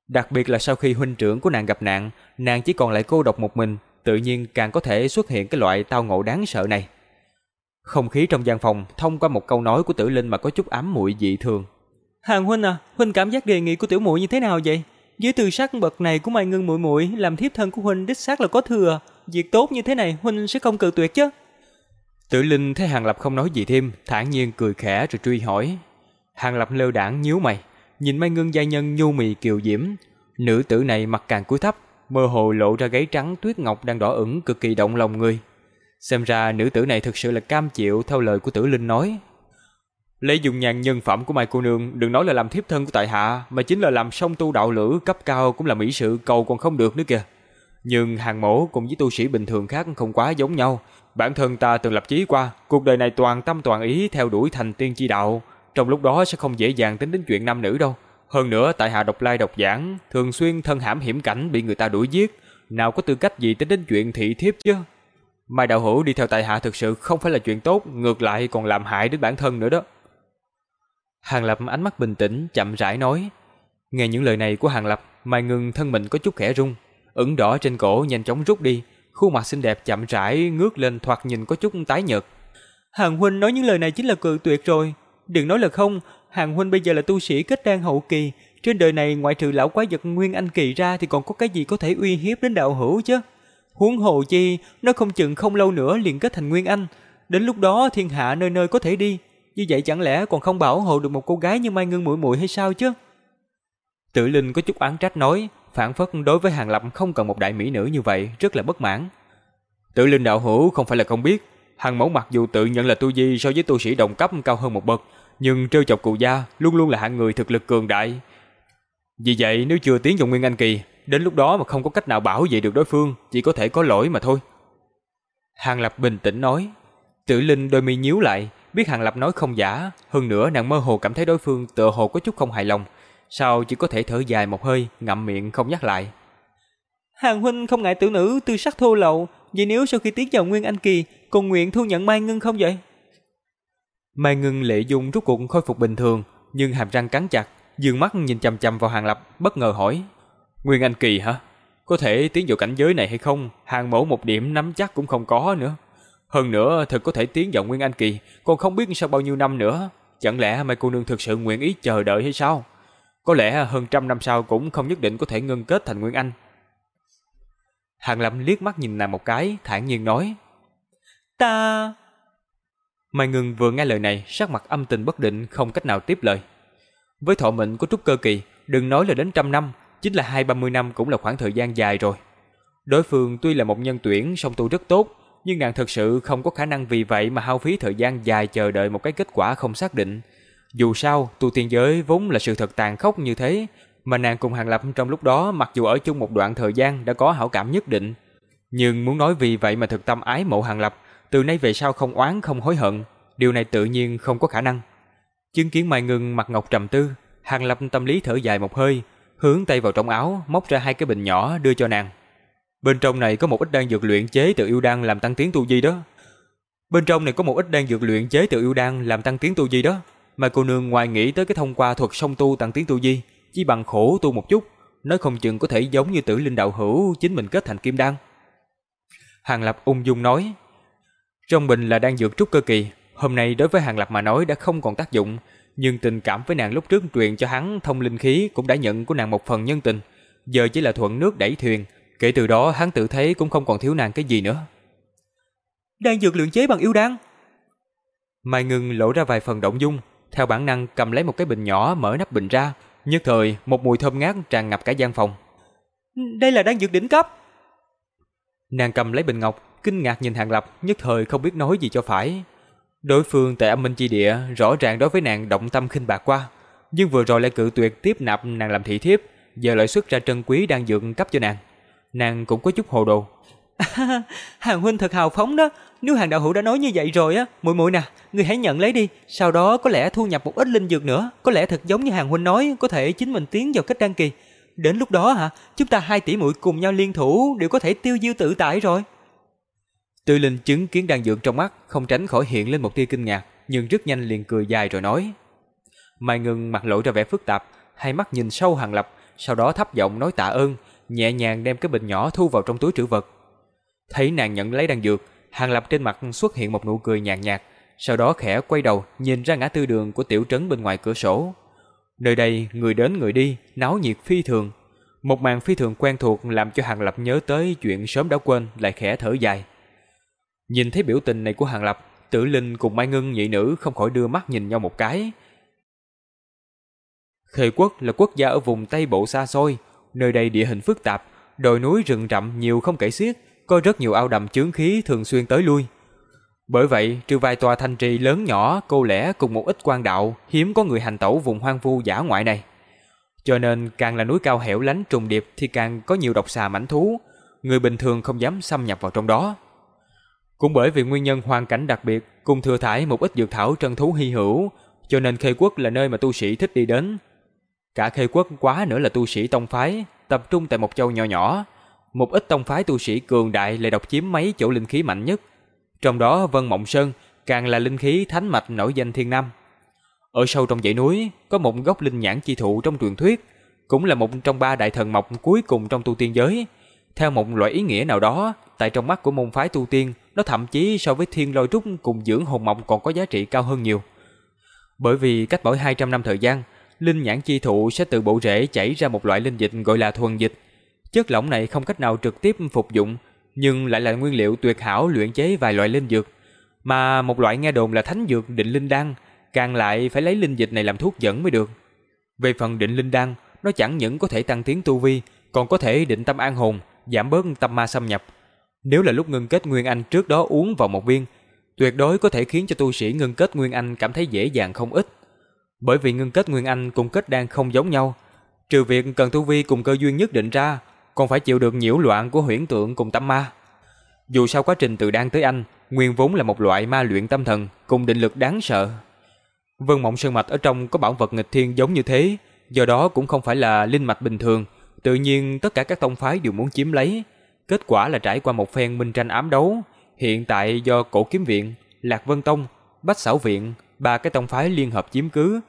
Đặc biệt là sau khi huynh trưởng của nàng gặp nạn, nàng chỉ còn lại cô độc một mình, tự nhiên càng có thể xuất hiện cái loại tao ngộ đáng sợ này. Không khí trong gian phòng thông qua một câu nói của Tử Linh mà có chút ám muội dị thường. Hàng huynh à, huynh cảm giác đề nghị của tiểu muội như thế nào vậy? Dưới từ sắc bậc này của Mai Ngân muội muội làm thiếp thân của huynh đích xác là có thừa, việc tốt như thế này huynh sẽ không cự tuyệt chứ? Tử Linh thấy Hàng Lập không nói gì thêm, thản nhiên cười khẽ rồi truy hỏi. Hàng Lập lơ đảng nhíu mày, nhìn Mai Ngân gia nhân nhu mì kiều diễm, nữ tử này mặt càng cúi thấp, mơ hồ lộ ra gáy trắng tuyết ngọc đang đỏ ửng cực kỳ động lòng người. Xem ra nữ tử này thực sự là cam chịu theo lời của Tử Linh nói. Lấy dùng nhàn nhân phẩm của Mai cô nương, đừng nói là làm thiếp thân của tại hạ, mà chính là làm song tu đạo lữ cấp cao cũng là mỹ sự cầu còn không được nữa kìa. Nhưng hàng mẫu cùng với tu sĩ bình thường khác không quá giống nhau. Bản thân ta từng lập chí qua, cuộc đời này toàn tâm toàn ý theo đuổi thành tiên chi đạo, trong lúc đó sẽ không dễ dàng tính đến chuyện nam nữ đâu. Hơn nữa tại hạ độc lai độc giảng, thường xuyên thân hãm hiểm cảnh bị người ta đuổi giết, nào có tư cách gì tính đến chuyện thị thiếp chứ. Mai đạo hữu đi theo tại hạ thực sự không phải là chuyện tốt, ngược lại còn làm hại đến bản thân nữa đó. Hàng Lập ánh mắt bình tĩnh, chậm rãi nói. Nghe những lời này của Hàng Lập, Mai Ngưng thân mình có chút khẽ rung, ửng đỏ trên cổ nhanh chóng rút đi, khuôn mặt xinh đẹp chậm rãi ngước lên thoạt nhìn có chút tái nhợt. Hàng huynh nói những lời này chính là cự tuyệt rồi, đừng nói là không, Hàng huynh bây giờ là tu sĩ kết đan hậu kỳ, trên đời này ngoại trừ lão quái vật Nguyên Anh kỳ ra thì còn có cái gì có thể uy hiếp đến đạo hữu chứ? Huống hồ chi, nó không chừng không lâu nữa liền kết thành Nguyên Anh, đến lúc đó thiên hạ nơi nơi có thể đi, như vậy chẳng lẽ còn không bảo hộ được một cô gái như Mai Ngân muội muội hay sao chứ? Tử Linh có chút oán trách nói, phản phất đối với Hàng Lập không cần một đại mỹ nữ như vậy, rất là bất mãn. Tử Linh đạo hữu không phải là không biết, Hàng mẫu mặc dù tự nhận là tu vi so với tu sĩ đồng cấp cao hơn một bậc, nhưng trêu chọc cụ gia luôn luôn là hạng người thực lực cường đại. Vì vậy nếu chưa tiến vào Nguyên Anh kỳ, đến lúc đó mà không có cách nào bảo vệ được đối phương, chỉ có thể có lỗi mà thôi. Hàng Lập bình tĩnh nói, Tử Linh đôi mi nhíu lại, biết Hàng Lập nói không giả, hơn nữa nàng mơ hồ cảm thấy đối phương tựa hồ có chút không hài lòng, sao chỉ có thể thở dài một hơi, ngậm miệng không nhắc lại. Hàng huynh không ngại tử nữ tư sắc thô lậu, vậy nếu sau khi tiến vào Nguyên Anh kỳ, còn nguyện thu nhận Mai Ngân không vậy? Mai Ngân lệ dung rút cuộc khôi phục bình thường, nhưng hàm răng cắn chặt, dương mắt nhìn chằm chằm vào Hàng Lập, bất ngờ hỏi: "Nguyên Anh kỳ hả? Có thể tiến vào cảnh giới này hay không? Hàng mẫu một điểm nắm chắc cũng không có nữa. Hơn nữa, thật có thể tiến vào Nguyên Anh kỳ, còn không biết sau bao nhiêu năm nữa, chẳng lẽ Mai cô nương thực sự nguyện ý chờ đợi hay sao? Có lẽ hơn trăm năm sau cũng không nhất định có thể ngưng kết thành Nguyên Anh." Hàng Lâm liếc mắt nhìn nàng một cái, thản nhiên nói: "Ta..." Mai Ngưng vừa nghe lời này, sắc mặt âm tình bất định, không cách nào tiếp lời. Với thọ mệnh của trúc cơ kỳ, đừng nói là đến trăm năm, chính là hai ba mươi năm cũng là khoảng thời gian dài rồi. Đối phương tuy là một nhân tuyển song tu rất tốt, nhưng nàng thật sự không có khả năng vì vậy mà hao phí thời gian dài chờ đợi một cái kết quả không xác định. Dù sao, tu tiên giới vốn là sự thật tàn khốc như thế, mà nàng cùng Hàng Lập trong lúc đó mặc dù ở chung một đoạn thời gian đã có hảo cảm nhất định, nhưng muốn nói vì vậy mà thực tâm ái mộ Hàng Lập, từ nay về sau không oán không hối hận, điều này tự nhiên không có khả năng. Chứng kiến Mai Ngưng mặt ngọc trầm tư, Hàng Lập tâm lý thở dài một hơi, hướng tay vào trong áo, móc ra hai cái bình nhỏ đưa cho nàng. Bên trong này có một ít đan dược luyện chế từ yêu đan làm tăng tiến tu vi đó. Bên trong này có một ít đan dược luyện chế từ yêu đan làm tăng tiến tu vi đó. Mà cô nương ngoài nghĩ tới cái thông qua thuật song tu tăng tiến tu vi, chỉ bằng khổ tu một chút, nói không chừng có thể giống như tử linh đạo hữu chính mình kết thành kim đan. Hàng Lập ung dung nói, trong bình là đan dược trúc cơ kỳ, hôm nay đối với Hàng Lập mà nói đã không còn tác dụng, nhưng tình cảm với nàng lúc trước truyền cho hắn thông linh khí cũng đã nhận của nàng một phần nhân tình, giờ chỉ là thuận nước đẩy thuyền, kể từ đó hắn tự thấy cũng không còn thiếu nàng cái gì nữa. Đan dược luyện chế bằng yêu đan. Mai Ngưng lộ ra vài phần động dung, theo bản năng cầm lấy một cái bình nhỏ mở nắp bình ra, nhất thời một mùi thơm ngát tràn ngập cả gian phòng. Đây là đan dược đỉnh cấp. Nàng cầm lấy bình ngọc, kinh ngạc nhìn Hàng Lập, nhất thời không biết nói gì cho phải. Đối phương tại âm minh chi địa rõ ràng đối với nàng động tâm khinh bạc qua, nhưng vừa rồi lại cự tuyệt tiếp nạp nàng làm thị thiếp, giờ lại xuất ra trân quý đang dược cấp cho nàng. Nàng cũng có chút hồ đồ. À, <laughs> hàng huynh thật hào phóng đó, nếu hàng đạo hữu đã nói như vậy rồi á, muội muội nè, người hãy nhận lấy đi, sau đó có lẽ thu nhập một ít linh dược nữa, có lẽ thật giống như hàng huynh nói, có thể chính mình tiến vào kết đăng kỳ. Đến lúc đó hả, chúng ta hai tỷ muội cùng nhau liên thủ đều có thể tiêu diêu tự tại rồi. Tư Linh chứng kiến đan dược trong mắt, không tránh khỏi hiện lên một tia kinh ngạc, nhưng rất nhanh liền cười dài rồi nói. Mai Ngân mặt lộ ra vẻ phức tạp, hai mắt nhìn sâu Hàng Lập, sau đó thấp giọng nói tạ ơn, nhẹ nhàng đem cái bình nhỏ thu vào trong túi trữ vật. Thấy nàng nhận lấy đan dược, Hàng Lập trên mặt xuất hiện một nụ cười nhàn nhạt, sau đó khẽ quay đầu nhìn ra ngã tư đường của tiểu trấn bên ngoài cửa sổ. Nơi đây người đến người đi, náo nhiệt phi thường. Một màn phi thường quen thuộc làm cho Hàng Lập nhớ tới chuyện sớm đã quên, lại khẽ thở dài. Nhìn thấy biểu tình này của Hàng Lập, Tử Linh cùng Mai Ngân nhị nữ không khỏi đưa mắt nhìn nhau một cái. Khề quốc là quốc gia ở vùng Tây Bộ xa xôi, nơi đây địa hình phức tạp, đồi núi rừng rậm nhiều không kể xiết, có rất nhiều ao đầm chướng khí thường xuyên tới lui. Bởi vậy, trừ vài tòa thành trì lớn nhỏ, cô lẻ cùng một ít quan đạo, hiếm có người hành tẩu vùng hoang vu giả ngoại này. Cho nên, càng là núi cao hẻo lánh trùng điệp thì càng có nhiều độc xà mảnh thú, người bình thường không dám xâm nhập vào trong đó. Cũng bởi vì nguyên nhân hoàn cảnh đặc biệt, cùng thừa thải một ít dược thảo trân thú hy hữu, cho nên Khê Quốc là nơi mà tu sĩ thích đi đến. Cả khê quốc quá nữa là tu sĩ tông phái, tập trung tại một châu nhỏ nhỏ. Một ít tông phái tu sĩ cường đại lại độc chiếm mấy chỗ linh khí mạnh nhất. Trong đó Vân Mộng Sơn càng là linh khí thánh mạch nổi danh thiên nam. Ở sâu trong dãy núi có một gốc linh nhãn chi thụ trong truyền thuyết, cũng là một trong ba đại thần mộc cuối cùng trong tu tiên giới. Theo một loại ý nghĩa nào đó, tại trong mắt của môn phái tu tiên, nó thậm chí so với thiên lôi trúc cùng dưỡng hồn mộng còn có giá trị cao hơn nhiều. Bởi vì cách mỗi 200 năm thời gian, linh nhãn chi thụ sẽ từ bộ rễ chảy ra một loại linh dịch gọi là thuần dịch. Chất lỏng này không cách nào trực tiếp phục dụng, nhưng lại là nguyên liệu tuyệt hảo luyện chế vài loại linh dược. Mà một loại nghe đồn là thánh dược định linh đan, càng lại phải lấy linh dịch này làm thuốc dẫn mới được. Về phần định linh đan, nó chẳng những có thể tăng tiến tu vi, còn có thể định tâm an hồn, giảm bớt tâm ma xâm nhập. Nếu là lúc ngưng kết nguyên anh trước đó uống vào một viên, tuyệt đối có thể khiến cho tu sĩ ngưng kết nguyên anh cảm thấy dễ dàng không ít. Bởi vì ngưng kết nguyên anh cùng kết đan không giống nhau, trừ việc cần tu vi cùng cơ duyên nhất định ra, còn phải chịu được nhiễu loạn của huyễn tượng cùng tâm ma. Dù sao quá trình từ đan tới anh, nguyên vốn là một loại ma luyện tâm thần cùng định lực đáng sợ. Vân Mộng Sơn Mạch ở trong có bảo vật nghịch thiên giống như thế, do đó cũng không phải là linh mạch bình thường, tự nhiên tất cả các tông phái đều muốn chiếm lấy. Kết quả là trải qua một phen minh tranh ám đấu, hiện tại do Cổ Kiếm Viện, Lạc Vân Tông, Bách Xảo Viện, ba cái tông phái liên hợp chiếm cứ.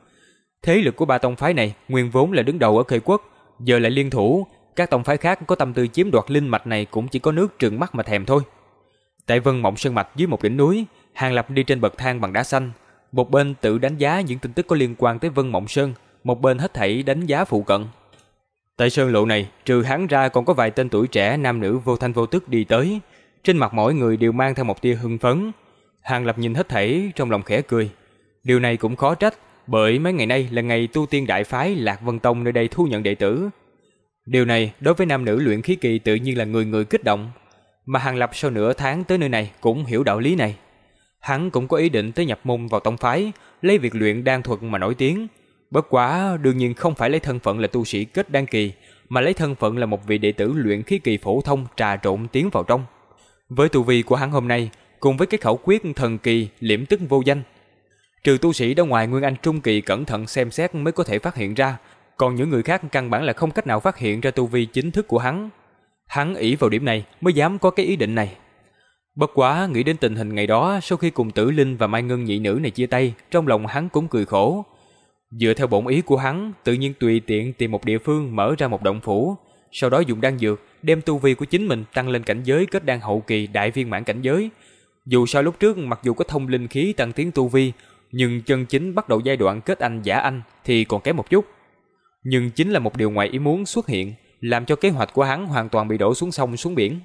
Thế lực của ba tông phái này nguyên vốn là đứng đầu ở khơi quốc, giờ lại liên thủ, các tông phái khác có tâm tư chiếm đoạt linh mạch này cũng chỉ có nước trừng mắt mà thèm thôi. Tại Vân Mộng Sơn Mạch dưới một đỉnh núi, Hàng Lập đi trên bậc thang bằng đá xanh, một bên tự đánh giá những tin tức có liên quan tới Vân Mộng Sơn, một bên hết thảy đánh giá phụ cận. Tại sơn lộ này, trừ hắn ra còn có vài tên tuổi trẻ nam nữ vô thanh vô tức đi tới, trên mặt mỗi người đều mang theo một tia hưng phấn. Hàng Lập nhìn hết thảy trong lòng khẽ cười. Điều này cũng khó trách, bởi mấy ngày nay là ngày tu tiên đại phái Lạc Vân Tông nơi đây thu nhận đệ tử. Điều này đối với nam nữ luyện khí kỳ tự nhiên là người người kích động, mà Hàng Lập sau nửa tháng tới nơi này cũng hiểu đạo lý này. Hắn cũng có ý định tới nhập môn vào tông phái, lấy việc luyện đan thuật mà nổi tiếng. Bất quá đương nhiên không phải lấy thân phận là tu sĩ kết đan kỳ, mà lấy thân phận là một vị đệ tử luyện khí kỳ phổ thông trà trộn tiến vào trong. Với tu vi của hắn hôm nay, cùng với cái khẩu quyết thần kỳ liễm tức vô danh, trừ tu sĩ đó ngoài Nguyên Anh trung kỳ cẩn thận xem xét mới có thể phát hiện ra, còn những người khác căn bản là không cách nào phát hiện ra tu vi chính thức của hắn. Hắn ỷ vào điểm này mới dám có cái ý định này. Bất quá nghĩ đến tình hình ngày đó sau khi cùng Tử Linh và Mai Ngân nhị nữ này chia tay, trong lòng hắn cũng cười khổ. Dựa theo bổn ý của hắn, tự nhiên tùy tiện tìm một địa phương mở ra một động phủ, sau đó dùng đan dược đem tu vi của chính mình tăng lên cảnh giới kết đan hậu kỳ đại viên mãn cảnh giới. Dù sao lúc trước mặc dù có thông linh khí tăng tiến tu vi, nhưng chân chính bắt đầu giai đoạn kết anh giả anh thì còn kém một chút. Nhưng chính là một điều ngoài ý muốn xuất hiện, làm cho kế hoạch của hắn hoàn toàn bị đổ xuống sông xuống biển.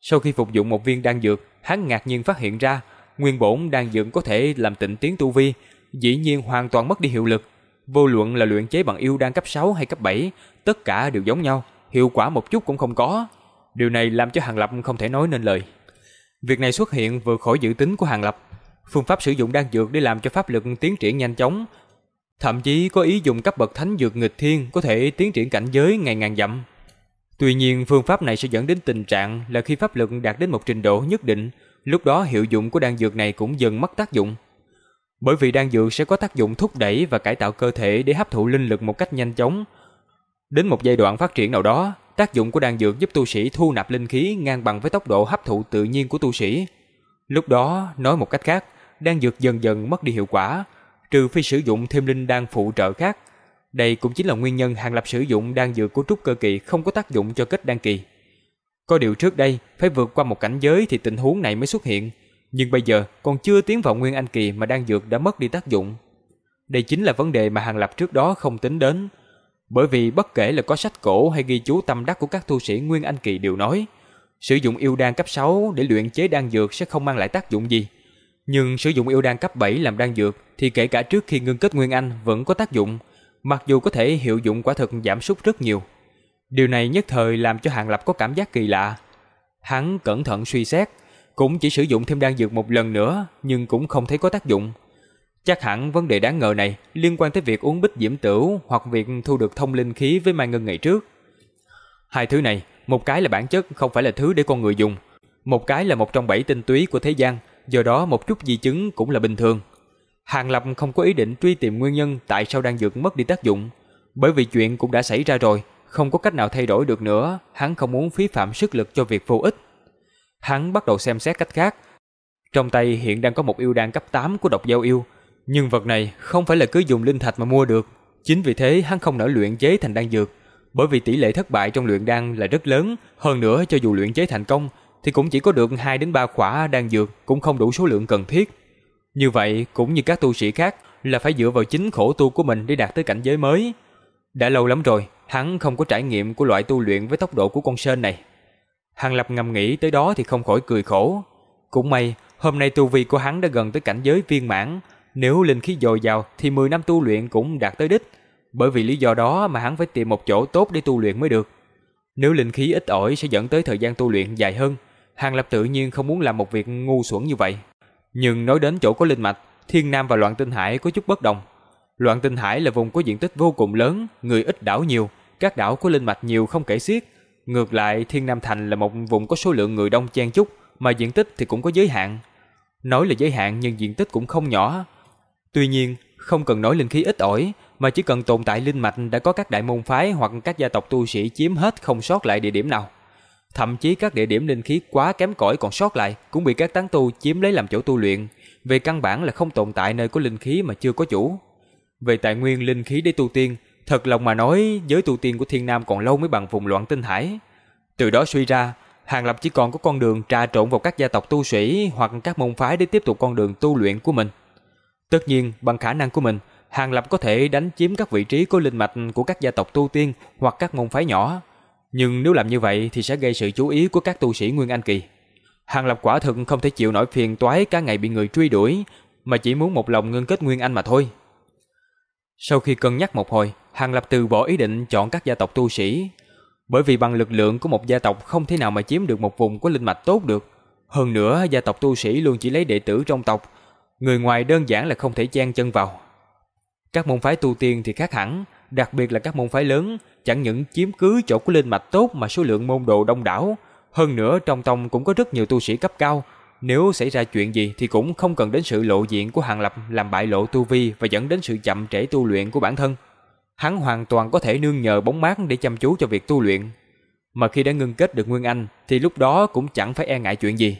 Sau khi phục dụng một viên đan dược, hắn ngạc nhiên phát hiện ra, nguyên bổn đan dược có thể làm tịnh tiến tu vi, dĩ nhiên hoàn toàn mất đi hiệu lực. Vô luận là luyện chế bằng yêu đan cấp 6 hay cấp 7, tất cả đều giống nhau, hiệu quả một chút cũng không có. Điều này làm cho Hàng Lập không thể nói nên lời. Việc này xuất hiện vừa khỏi dự tính của Hàng Lập. Phương pháp sử dụng đan dược để làm cho pháp lực tiến triển nhanh chóng, thậm chí có ý dùng cấp bậc thánh dược nghịch thiên có thể tiến triển cảnh giới ngày ngàn dặm. Tuy nhiên phương pháp này sẽ dẫn đến tình trạng là khi pháp lực đạt đến một trình độ nhất định, lúc đó hiệu dụng của đan dược này cũng dần mất tác dụng. Bởi vì đan dược sẽ có tác dụng thúc đẩy và cải tạo cơ thể để hấp thụ linh lực một cách nhanh chóng. Đến một giai đoạn phát triển nào đó, tác dụng của đan dược giúp tu sĩ thu nạp linh khí ngang bằng với tốc độ hấp thụ tự nhiên của tu sĩ. Lúc đó, nói một cách khác, đan dược dần dần mất đi hiệu quả, trừ phi sử dụng thêm linh đan phụ trợ khác. Đây cũng chính là nguyên nhân Hàng Lập sử dụng đan dược của trúc cơ kỳ không có tác dụng cho kết đan kỳ. Có điều trước đây, phải vượt qua một cảnh giới thì tình huống này mới xuất hiện, nhưng bây giờ còn chưa tiến vào nguyên anh kỳ mà đan dược đã mất đi tác dụng. Đây chính là vấn đề mà Hàng Lập trước đó không tính đến. Bởi vì bất kể là có sách cổ hay ghi chú tâm đắc của các tu sĩ nguyên anh kỳ đều nói, sử dụng yêu đan cấp 6 để luyện chế đan dược sẽ không mang lại tác dụng gì. Nhưng sử dụng yêu đan cấp 7 làm đan dược thì kể cả trước khi ngưng kết nguyên anh vẫn có tác dụng, mặc dù có thể hiệu dụng quả thực giảm sút rất nhiều. Điều này nhất thời làm cho Hàng Lập có cảm giác kỳ lạ. Hắn cẩn thận suy xét, cũng chỉ sử dụng thêm đan dược một lần nữa nhưng cũng không thấy có tác dụng. Chắc hẳn vấn đề đáng ngờ này liên quan tới việc uống bích diễm tửu hoặc việc thu được thông linh khí với Mai Ngân ngày trước. Hai thứ này, một cái là bản chất không phải là thứ để con người dùng, một cái là một trong bảy tinh túy của thế gian, do đó một chút di chứng cũng là bình thường. Hàng Lập không có ý định truy tìm nguyên nhân tại sao đan dược mất đi tác dụng. Bởi vì chuyện cũng đã xảy ra rồi, không có cách nào thay đổi được nữa, hắn không muốn phí phạm sức lực cho việc vô ích. Hắn bắt đầu xem xét cách khác. Trong tay hiện đang có một yêu đan cấp 8 của độc giao yêu, nhưng vật này không phải là cứ dùng linh thạch mà mua được. Chính vì thế hắn không nỡ luyện chế thành đan dược, bởi vì tỷ lệ thất bại trong luyện đan là rất lớn, hơn nữa cho dù luyện chế thành công thì cũng chỉ có được 2 đến 3 khỏa đan dược cũng không đủ số lượng cần thiết. Như vậy cũng như các tu sĩ khác là phải dựa vào chính khổ tu của mình để đạt tới cảnh giới mới. Đã lâu lắm rồi, hắn không có trải nghiệm của loại tu luyện với tốc độ của con sên này. Hàng Lập ngầm nghĩ tới đó thì không khỏi cười khổ. Cũng may, hôm nay tu vi của hắn đã gần tới cảnh giới viên mãn, nếu linh khí dồi dào thì 10 năm tu luyện cũng đạt tới đích. Bởi vì lý do đó mà hắn phải tìm một chỗ tốt để tu luyện mới được. Nếu linh khí ít ỏi sẽ dẫn tới thời gian tu luyện dài hơn. Hàng Lập tự nhiên không muốn làm một việc ngu xuẩn như vậy. Nhưng nói đến chỗ có linh mạch, Thiên Nam và Loạn Tinh Hải có chút bất đồng. Loạn Tinh Hải là vùng có diện tích vô cùng lớn, người ít đảo nhiều, các đảo có linh mạch nhiều không kể xiết. Ngược lại, Thiên Nam Thành là một vùng có số lượng người đông chen chúc, mà diện tích thì cũng có giới hạn. Nói là giới hạn nhưng diện tích cũng không nhỏ. Tuy nhiên, không cần nói linh khí ít ỏi, mà chỉ cần tồn tại linh mạch đã có các đại môn phái hoặc các gia tộc tu sĩ chiếm hết không sót lại địa điểm nào. Thậm chí các địa điểm linh khí quá kém cỏi còn sót lại cũng bị các tán tu chiếm lấy làm chỗ tu luyện, về căn bản là không tồn tại nơi có linh khí mà chưa có chủ. Về tài nguyên linh khí để tu tiên, thật lòng mà nói, giới tu tiên của Thiên Nam còn lâu mới bằng vùng loạn tinh hải. Từ đó suy ra, Hàng Lập chỉ còn có con đường trà trộn vào các gia tộc tu sĩ hoặc các môn phái để tiếp tục con đường tu luyện của mình. Tất nhiên, bằng khả năng của mình, Hàng Lập có thể đánh chiếm các vị trí có linh mạch của các gia tộc tu tiên hoặc các môn phái nhỏ. Nhưng nếu làm như vậy thì sẽ gây sự chú ý của các tu sĩ Nguyên Anh Kỳ. Hàng Lập quả thực không thể chịu nổi phiền toái cả ngày bị người truy đuổi, mà chỉ muốn một lòng ngưng kết Nguyên Anh mà thôi. Sau khi cân nhắc một hồi, Hàng Lập từ bỏ ý định chọn các gia tộc tu sĩ, bởi vì bằng lực lượng của một gia tộc không thể nào mà chiếm được một vùng có linh mạch tốt được. Hơn nữa, gia tộc tu sĩ luôn chỉ lấy đệ tử trong tộc, người ngoài đơn giản là không thể chen chân vào. Các môn phái tu tiên thì khác hẳn, đặc biệt là các môn phái lớn, chẳng những chiếm cứ chỗ của linh mạch tốt mà số lượng môn đồ đông đảo, hơn nữa trong tông cũng có rất nhiều tu sĩ cấp cao, nếu xảy ra chuyện gì thì cũng không cần đến sự lộ diện của Hàng Lập làm bại lộ tu vi và dẫn đến sự chậm trễ tu luyện của bản thân. Hắn hoàn toàn có thể nương nhờ bóng mát để chăm chú cho việc tu luyện. Mà khi đã ngưng kết được Nguyên Anh thì lúc đó cũng chẳng phải e ngại chuyện gì.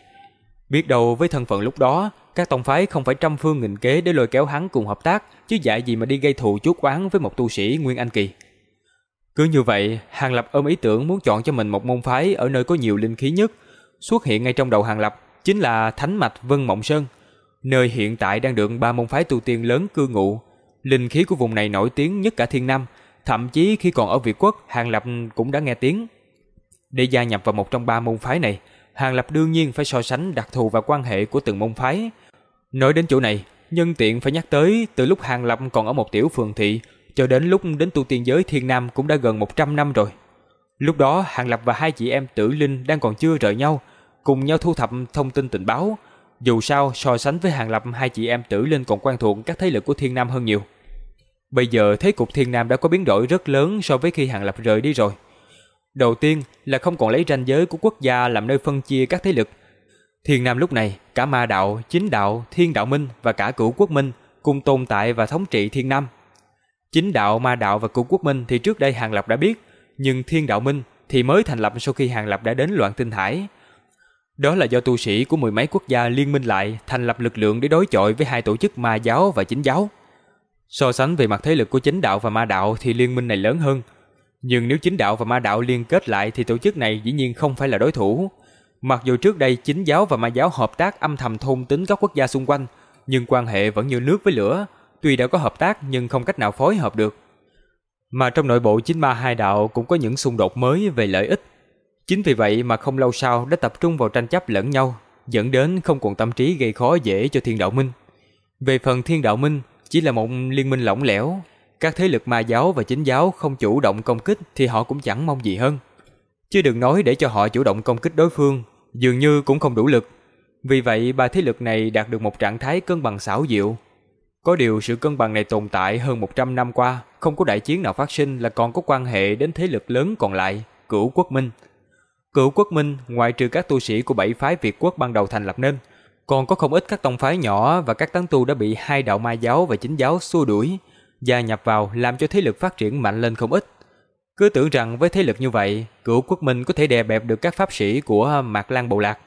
Biết đâu với thân phận lúc đó, các tông phái không phải trăm phương nghìn kế để lôi kéo hắn cùng hợp tác, chứ dạy gì mà đi gây thù chuốc oán với một tu sĩ Nguyên Anh kỳ. Cứ như vậy, Hàng Lập ôm ý tưởng muốn chọn cho mình một môn phái ở nơi có nhiều linh khí nhất, xuất hiện ngay trong đầu Hàng Lập chính là Thánh Mạch Vân Mộng Sơn, nơi hiện tại đang được ba môn phái tu tiên lớn cư ngụ. Linh khí của vùng này nổi tiếng nhất cả thiên nam, thậm chí khi còn ở Việt Quốc, Hàng Lập cũng đã nghe tiếng. Để gia nhập vào một trong ba môn phái này, Hàng Lập đương nhiên phải so sánh đặc thù và quan hệ của từng môn phái. Nói đến chỗ này, nhân tiện phải nhắc tới từ lúc Hàng Lập còn ở một tiểu phường thị cho đến lúc đến tu tiên giới thiên nam cũng đã gần 100 năm rồi. Lúc đó Hàng Lập và hai chị em Tử Linh đang còn chưa rời nhau, cùng nhau thu thập thông tin tình báo. Dù sao so sánh với Hàng Lập hai chị em Tử Linh còn quan thuộc các thế lực của thiên nam hơn nhiều. Bây giờ thế cục thiên nam đã có biến đổi rất lớn so với khi Hàng Lập rời đi rồi. Đầu tiên là không còn lấy ranh giới của quốc gia làm nơi phân chia các thế lực. Thiên Nam lúc này, cả ma đạo, chính đạo, thiên đạo minh và cả cửu quốc minh cùng tồn tại và thống trị Thiên Nam. Chính đạo, ma đạo và cửu quốc minh thì trước đây Hàng Lập đã biết, nhưng thiên đạo minh thì mới thành lập sau khi Hàng Lập đã đến loạn tinh hải. Đó là do tu sĩ của mười mấy quốc gia liên minh lại thành lập lực lượng để đối chọi với hai tổ chức ma giáo và chính giáo. So sánh về mặt thế lực của chính đạo và ma đạo thì liên minh này lớn hơn, nhưng nếu chính đạo và ma đạo liên kết lại thì tổ chức này dĩ nhiên không phải là đối thủ. Mặc dù trước đây chính giáo và ma giáo hợp tác âm thầm thôn tính các quốc gia xung quanh, nhưng quan hệ vẫn như nước với lửa, tuy đã có hợp tác nhưng không cách nào phối hợp được. Mà trong nội bộ chính ma hai đạo cũng có những xung đột mới về lợi ích. Chính vì vậy mà không lâu sau đã tập trung vào tranh chấp lẫn nhau, dẫn đến không còn tâm trí gây khó dễ cho Thiên Đạo Minh. Về phần Thiên Đạo Minh, chỉ là một liên minh lỏng lẻo, các thế lực ma giáo và chính giáo không chủ động công kích thì họ cũng chẳng mong gì hơn. Chứ đừng nói để cho họ chủ động công kích đối phương, dường như cũng không đủ lực. Vì vậy ba thế lực này đạt được một trạng thái cân bằng xảo diệu. Có điều sự cân bằng này tồn tại hơn 100 năm qua, không có đại chiến nào phát sinh là còn có quan hệ đến thế lực lớn còn lại, cửu quốc minh. Cửu quốc minh, ngoại trừ các tu sĩ của bảy phái Việt quốc ban đầu thành lập nên, còn có không ít các tông phái nhỏ và các tán tu đã bị hai đạo ma giáo và chính giáo xua đuổi, gia nhập vào làm cho thế lực phát triển mạnh lên không ít. Cứ tưởng rằng với thế lực như vậy, cửu quốc minh có thể đè bẹp được các pháp sĩ của Mạc Lan Bộ Lạc.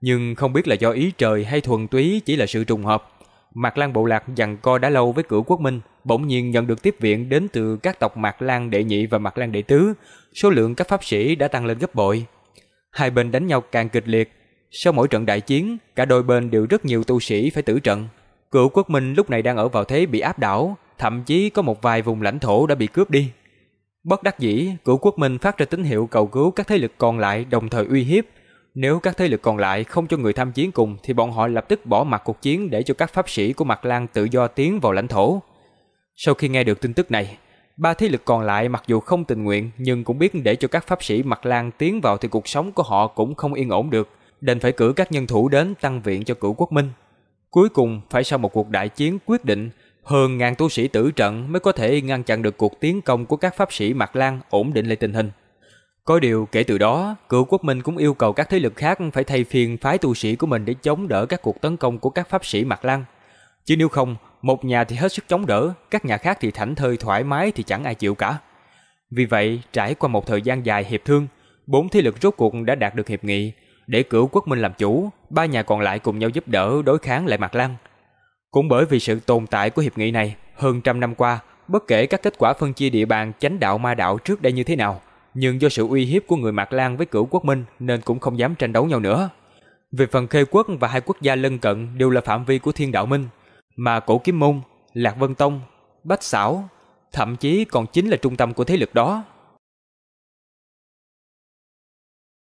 Nhưng không biết là do ý trời hay thuần túy chỉ là sự trùng hợp. Mạc Lan Bộ Lạc dằn co đã lâu với cửu quốc minh, bỗng nhiên nhận được tiếp viện đến từ các tộc Mạc Lan Đệ Nhị và Mạc Lan Đệ Tứ. Số lượng các pháp sĩ đã tăng lên gấp bội. Hai bên đánh nhau càng kịch liệt. Sau mỗi trận đại chiến, cả đôi bên đều rất nhiều tu sĩ phải tử trận. Cửu quốc minh lúc này đang ở vào thế bị áp đảo, thậm chí có một vài vùng lãnh thổ đã bị cướp đi. Bất đắc dĩ, cửu quốc minh phát ra tín hiệu cầu cứu các thế lực còn lại đồng thời uy hiếp. Nếu các thế lực còn lại không cho người tham chiến cùng thì bọn họ lập tức bỏ mặt cuộc chiến để cho các pháp sĩ của Mạc Lan tự do tiến vào lãnh thổ. Sau khi nghe được tin tức này, ba thế lực còn lại mặc dù không tình nguyện nhưng cũng biết để cho các pháp sĩ Mạc Lan tiến vào thì cuộc sống của họ cũng không yên ổn được, đành phải cử các nhân thủ đến tăng viện cho cửu quốc minh. Cuối cùng phải sau một cuộc đại chiến quyết định, hơn ngàn tu sĩ tử trận mới có thể ngăn chặn được cuộc tiến công của các pháp sĩ Mạc Lan ổn định lại tình hình. Có điều kể từ đó, cựu quốc minh cũng yêu cầu các thế lực khác phải thay phiên phái tu sĩ của mình để chống đỡ các cuộc tấn công của các pháp sĩ Mạc Lan. Chứ nếu không, một nhà thì hết sức chống đỡ, các nhà khác thì thảnh thơi thoải mái thì chẳng ai chịu cả. Vì vậy, trải qua một thời gian dài hiệp thương, bốn thế lực rốt cuộc đã đạt được hiệp nghị, để cửu quốc minh làm chủ, ba nhà còn lại cùng nhau giúp đỡ đối kháng lại Mạc Lan. Cũng bởi vì sự tồn tại của hiệp nghị này, hơn trăm năm qua, bất kể các kết quả phân chia địa bàn chánh đạo ma đạo trước đây như thế nào, nhưng do sự uy hiếp của người Mạc Lan với cửu quốc minh nên cũng không dám tranh đấu nhau nữa. Về phần Khê quốc và hai quốc gia lân cận đều là phạm vi của Thiên Đạo Minh, mà Cổ Kiếm Môn, Lạc Vân Tông, Bách Xảo, thậm chí còn chính là trung tâm của thế lực đó.